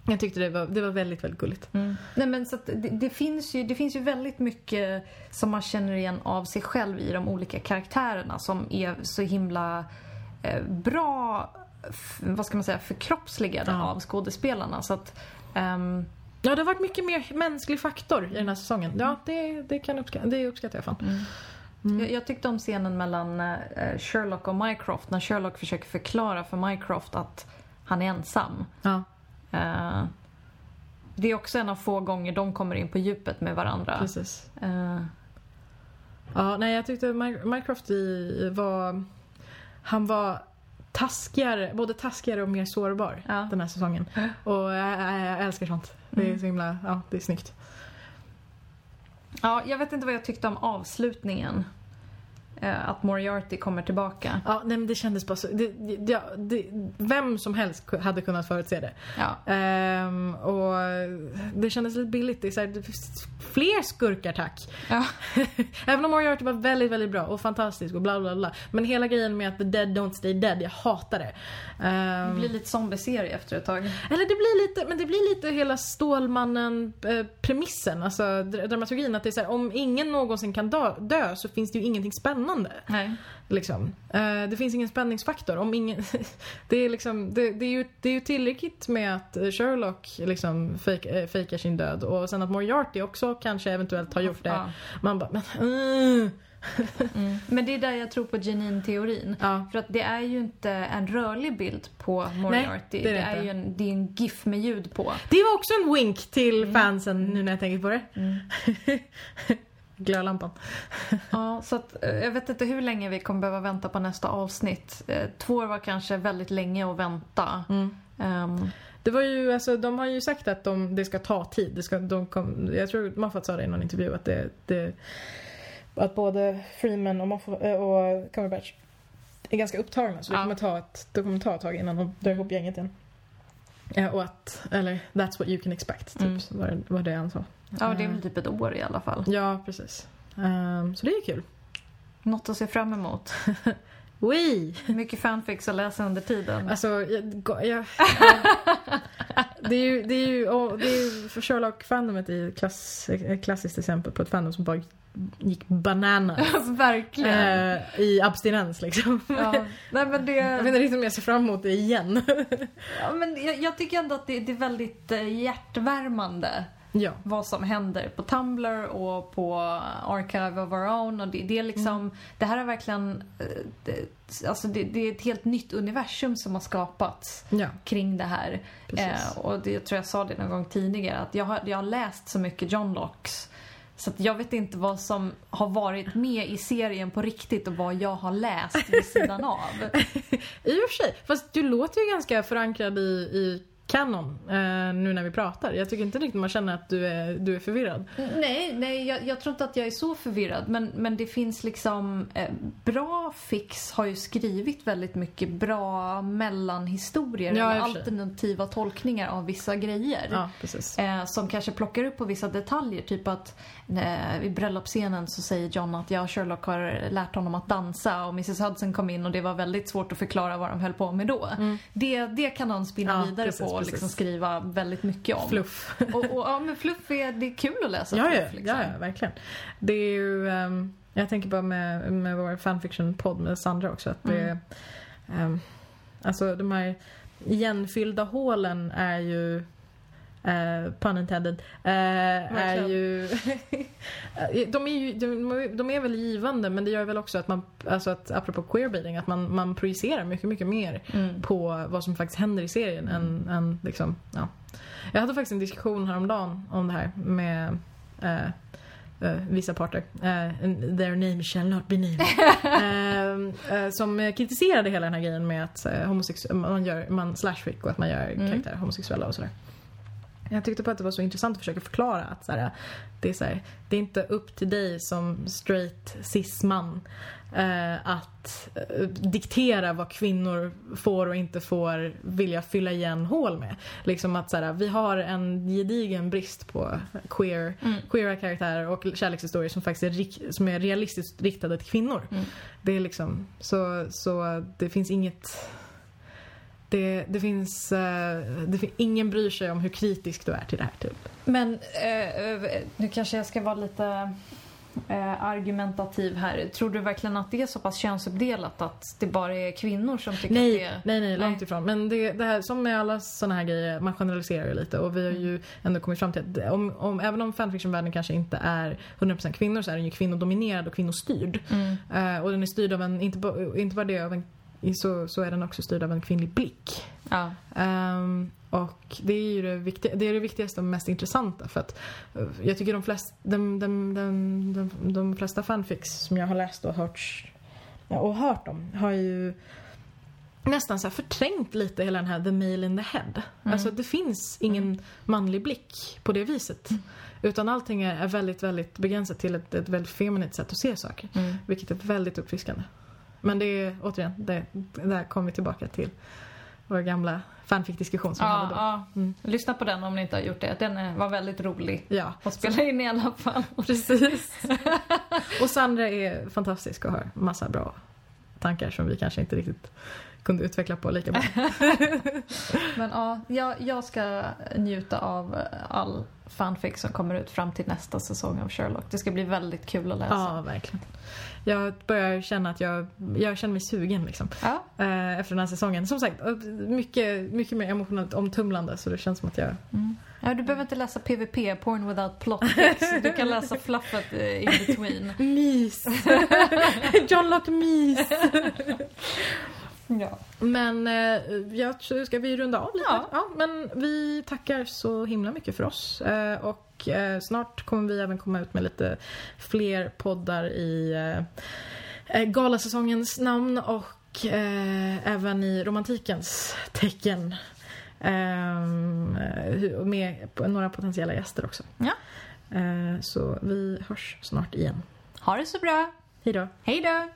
Jag tyckte det var, det var väldigt, väldigt gulligt. Nej men så det, det, finns ju, det finns ju väldigt mycket som man känner igen av sig själv i de olika karaktärerna som är så himla eh, bra, vad ska man säga, förkroppsligade Ja. av skådespelarna. Så att, ehm, Ja, det har varit mycket mer mänsklig faktor i den här säsongen. Ja, det, det, kan uppskatta, det uppskattar jag fan. jag, jag tyckte om scenen mellan eh, Sherlock och Mycroft när Sherlock försöker förklara för Mycroft att han är ensam. Ja, Eh, det är också en av få gånger de kommer in på djupet med varandra. precis. Eh, Ja, nej jag tyckte i, var... Han var taskigare, både taskigare och mer sårbar Ja. den här säsongen. Och jag, jag, jag älskar sånt. Det är så himla, ja det är snyggt. Ja, jag vet inte vad jag tyckte om avslutningen. Eh, att Moriarty kommer tillbaka. Ja, nej men det kändes bara så, det, ja, det, vem som helst hade kunnat förutse det. Ja. Ehm, och det kändes lite billigt. Det är så här, fler skurkar tack. Ja. Även om Moriarty var väldigt, väldigt bra och fantastisk och bla bla bla. Men hela grejen med att the dead don't stay dead, jag hatar det. Ehm, Det blir lite zombie-serie efter ett tag. eller det blir lite, men det blir lite hela Stålmannen-premissen, alltså dra- dramaturgin. Att det är så här, om ingen någonsin kan dö, dö så finns det ju ingenting spännande. Nej. Liksom. Eh, det finns ingen spänningsfaktor. Om ingen, det, är liksom, det, det, är ju, det är ju tillräckligt med att Sherlock liksom fejk, eh, fejkar sin död och sen att Moriarty också kanske eventuellt har gjort det. Ja. Man bara, men... Uh. Mm. Men det är där jag tror på Janine-teorin. Ja. För att det är ju inte en rörlig bild på Moriarty. det är det är inte. ju en, det är en GIF med ljud på. Det var också en wink till fansen nu när jag tänker på det. Glödlampan. Ja, så att eh, jag vet inte hur länge vi kommer behöva vänta på nästa avsnitt. Eh, Två år var kanske väldigt länge att vänta. Ehm, Det var ju, alltså, de har ju sagt att de, det ska ta tid. Det ska, de kom, jag tror Moffat sa det i någon intervju att det, det att både Freeman och, Moffat, eh, och Cumberbatch är ganska upptagna så det Ja. kommer ta ett, det kommer ta ett tag innan de drar ihop gänget igen. Och att, eller that's what you can expect, typ, Mm. var, det, var det han sa. Ja, det är väl typ ett år i alla fall. Ja, precis. Ehm, så det är kul. Något att se fram emot. Wee! Mycket fanfics att läsa under tiden. Alltså, jag, jag, jag, det är ju, det är ju, det är ju för Sherlock-fandomet är ju klass, ett klassiskt exempel på ett fandom som bara gick banana Verkligen. eh, i abstinens liksom. Ja. Nej, men det... Jag vet inte riktigt om jag ser fram emot det igen. Ja, men jag, jag tycker ändå att det, det är väldigt eh, hjärtvärmande ja. vad som händer på Tumblr och på Archive of Our Own. Och det, det är liksom, det här är verkligen, eh, det, alltså det, det är ett helt nytt universum som har skapats Ja, kring det här. Eh, och det, jag tror jag sa det någon gång tidigare, att jag har, jag har läst så mycket John Locks så att jag vet inte vad som har varit med i serien på riktigt och vad jag har läst vid sidan av. I och för sig. Fast du låter ju ganska förankrad i, i kanon eh, nu när vi pratar. Jag tycker inte riktigt man känner att du är, du är förvirrad. Nej, nej jag, jag tror inte att jag är så förvirrad. Men, men det finns liksom... Eh, bra Fix har ju skrivit väldigt mycket bra mellanhistorier. Ja, eller alternativa tolkningar av vissa grejer. Ja, precis. Eh, som kanske plockar upp på vissa detaljer. Typ att eh, vid bröllopsscenen så säger John att jag och Sherlock har lärt honom att dansa och Mrs Hudson kom in och det var väldigt svårt att förklara vad de höll på med då. Det, det kan han spinna Ja, vidare precis, på och precis. liksom skriva väldigt mycket om. Fluff. Och, och ja, men fluff är, det är kul att läsa Ja, fluff. Liksom. ja, ja, verkligen. Det är ju, ehm, jag tänker bara med, med vår fanfiction-podd med Sandra också att det Mm. ehm, Alltså de här igenfyllda hålen är ju eh, pun intended. eh, är ju... de, är ju de, de är väl givande men det gör väl också att man, alltså att apropå queerbaiting, att man, man projicerar mycket, mycket mer Mm. på vad som faktiskt händer i serien än, än liksom, ja. Jag hade faktiskt en diskussion häromdagen om det här med eh, eh, vissa parter. And their name shall not be named. eh, som kritiserade hela den här grejen med att man gör man slashfic och att man gör Mm. karaktärer homosexuella och sådär. Jag tyckte på att det var så intressant att försöka förklara att så här, det, är så här, det är inte upp till dig som straight cis-man eh, att eh, diktera vad kvinnor får och inte får vilja fylla igen hål med. Liksom att så här, vi har en gedigen brist på queer, Mm. queera karaktärer och kärlekshistorier som faktiskt är, rik- som är realistiskt riktade till kvinnor. Mm. Det är liksom, så, så det finns inget det, det finns, eh, det ingen bryr sig om hur kritisk du är till det här typ. Men eh, nu kanske jag ska vara lite eh, argumentativ här. Tror du verkligen att det är så pass könsuppdelat att det bara är kvinnor som tycker Nej, att det är... nej, nej, långt ifrån. Men det, det här, som med alla såna här grejer, man generaliserar ju lite och vi har ju ändå kommit fram till att om, om, även om fanfictionvärlden kanske inte är 100% kvinnor så är den ju kvinnodominerad och kvinnostyrd. Mm. Eh, och den är styrd av en, inte, inte bara det, av en, så, så är den också styrd av en kvinnlig blick. Ja. Ehm, och det är ju det, viktiga, det, är det viktigaste och mest intressanta för att eh, jag tycker de flesta, de, de, de, de, flesta fanfics som jag har läst och hört, och hört om har ju nästan så förträngt lite hela den här the male in the head. Mm. Alltså det finns ingen manlig blick på det viset. Utan allting är, är väldigt, väldigt begränsat till ett, ett väldigt feminint sätt att se saker. Mm. Vilket är väldigt uppfriskande. Men det är återigen, det, där kommer vi tillbaka till vår gamla fanfic-diskussion som vi Ja, hade då. Mm. Lyssna på den om ni inte har gjort det. Den var väldigt rolig Ja, att spela in i alla fall. precis. och Sandra är fantastisk och har massa bra tankar som vi kanske inte riktigt kunde utveckla på lika bra. Men ja, jag, jag ska njuta av all fanfic som kommer ut fram till nästa säsong av Sherlock. Det ska bli väldigt kul att läsa. Ja, verkligen. Jag börjar känna att jag, jag känner mig sugen liksom. Ja. Eh, efter den här säsongen. Som sagt, mycket, mycket mer emotionellt omtumlande så det känns som att jag... Mm. Ja, du behöver inte läsa PVP, Porn Without Plot. Du kan läsa fluffet eh, in between. Mys! John Locke mys! Ja. Men eh, jag tror, ska vi runda av lite? Ja. men vi tackar så himla mycket för oss. Eh, och eh, snart kommer vi även komma ut med lite fler poddar i eh, eh, galasäsongens namn och eh, även i romantikens tecken. Ehm, eh, med några potentiella gäster också. Ja. Eh, så vi hörs snart igen. Ha det så bra. Hej då! Hej då!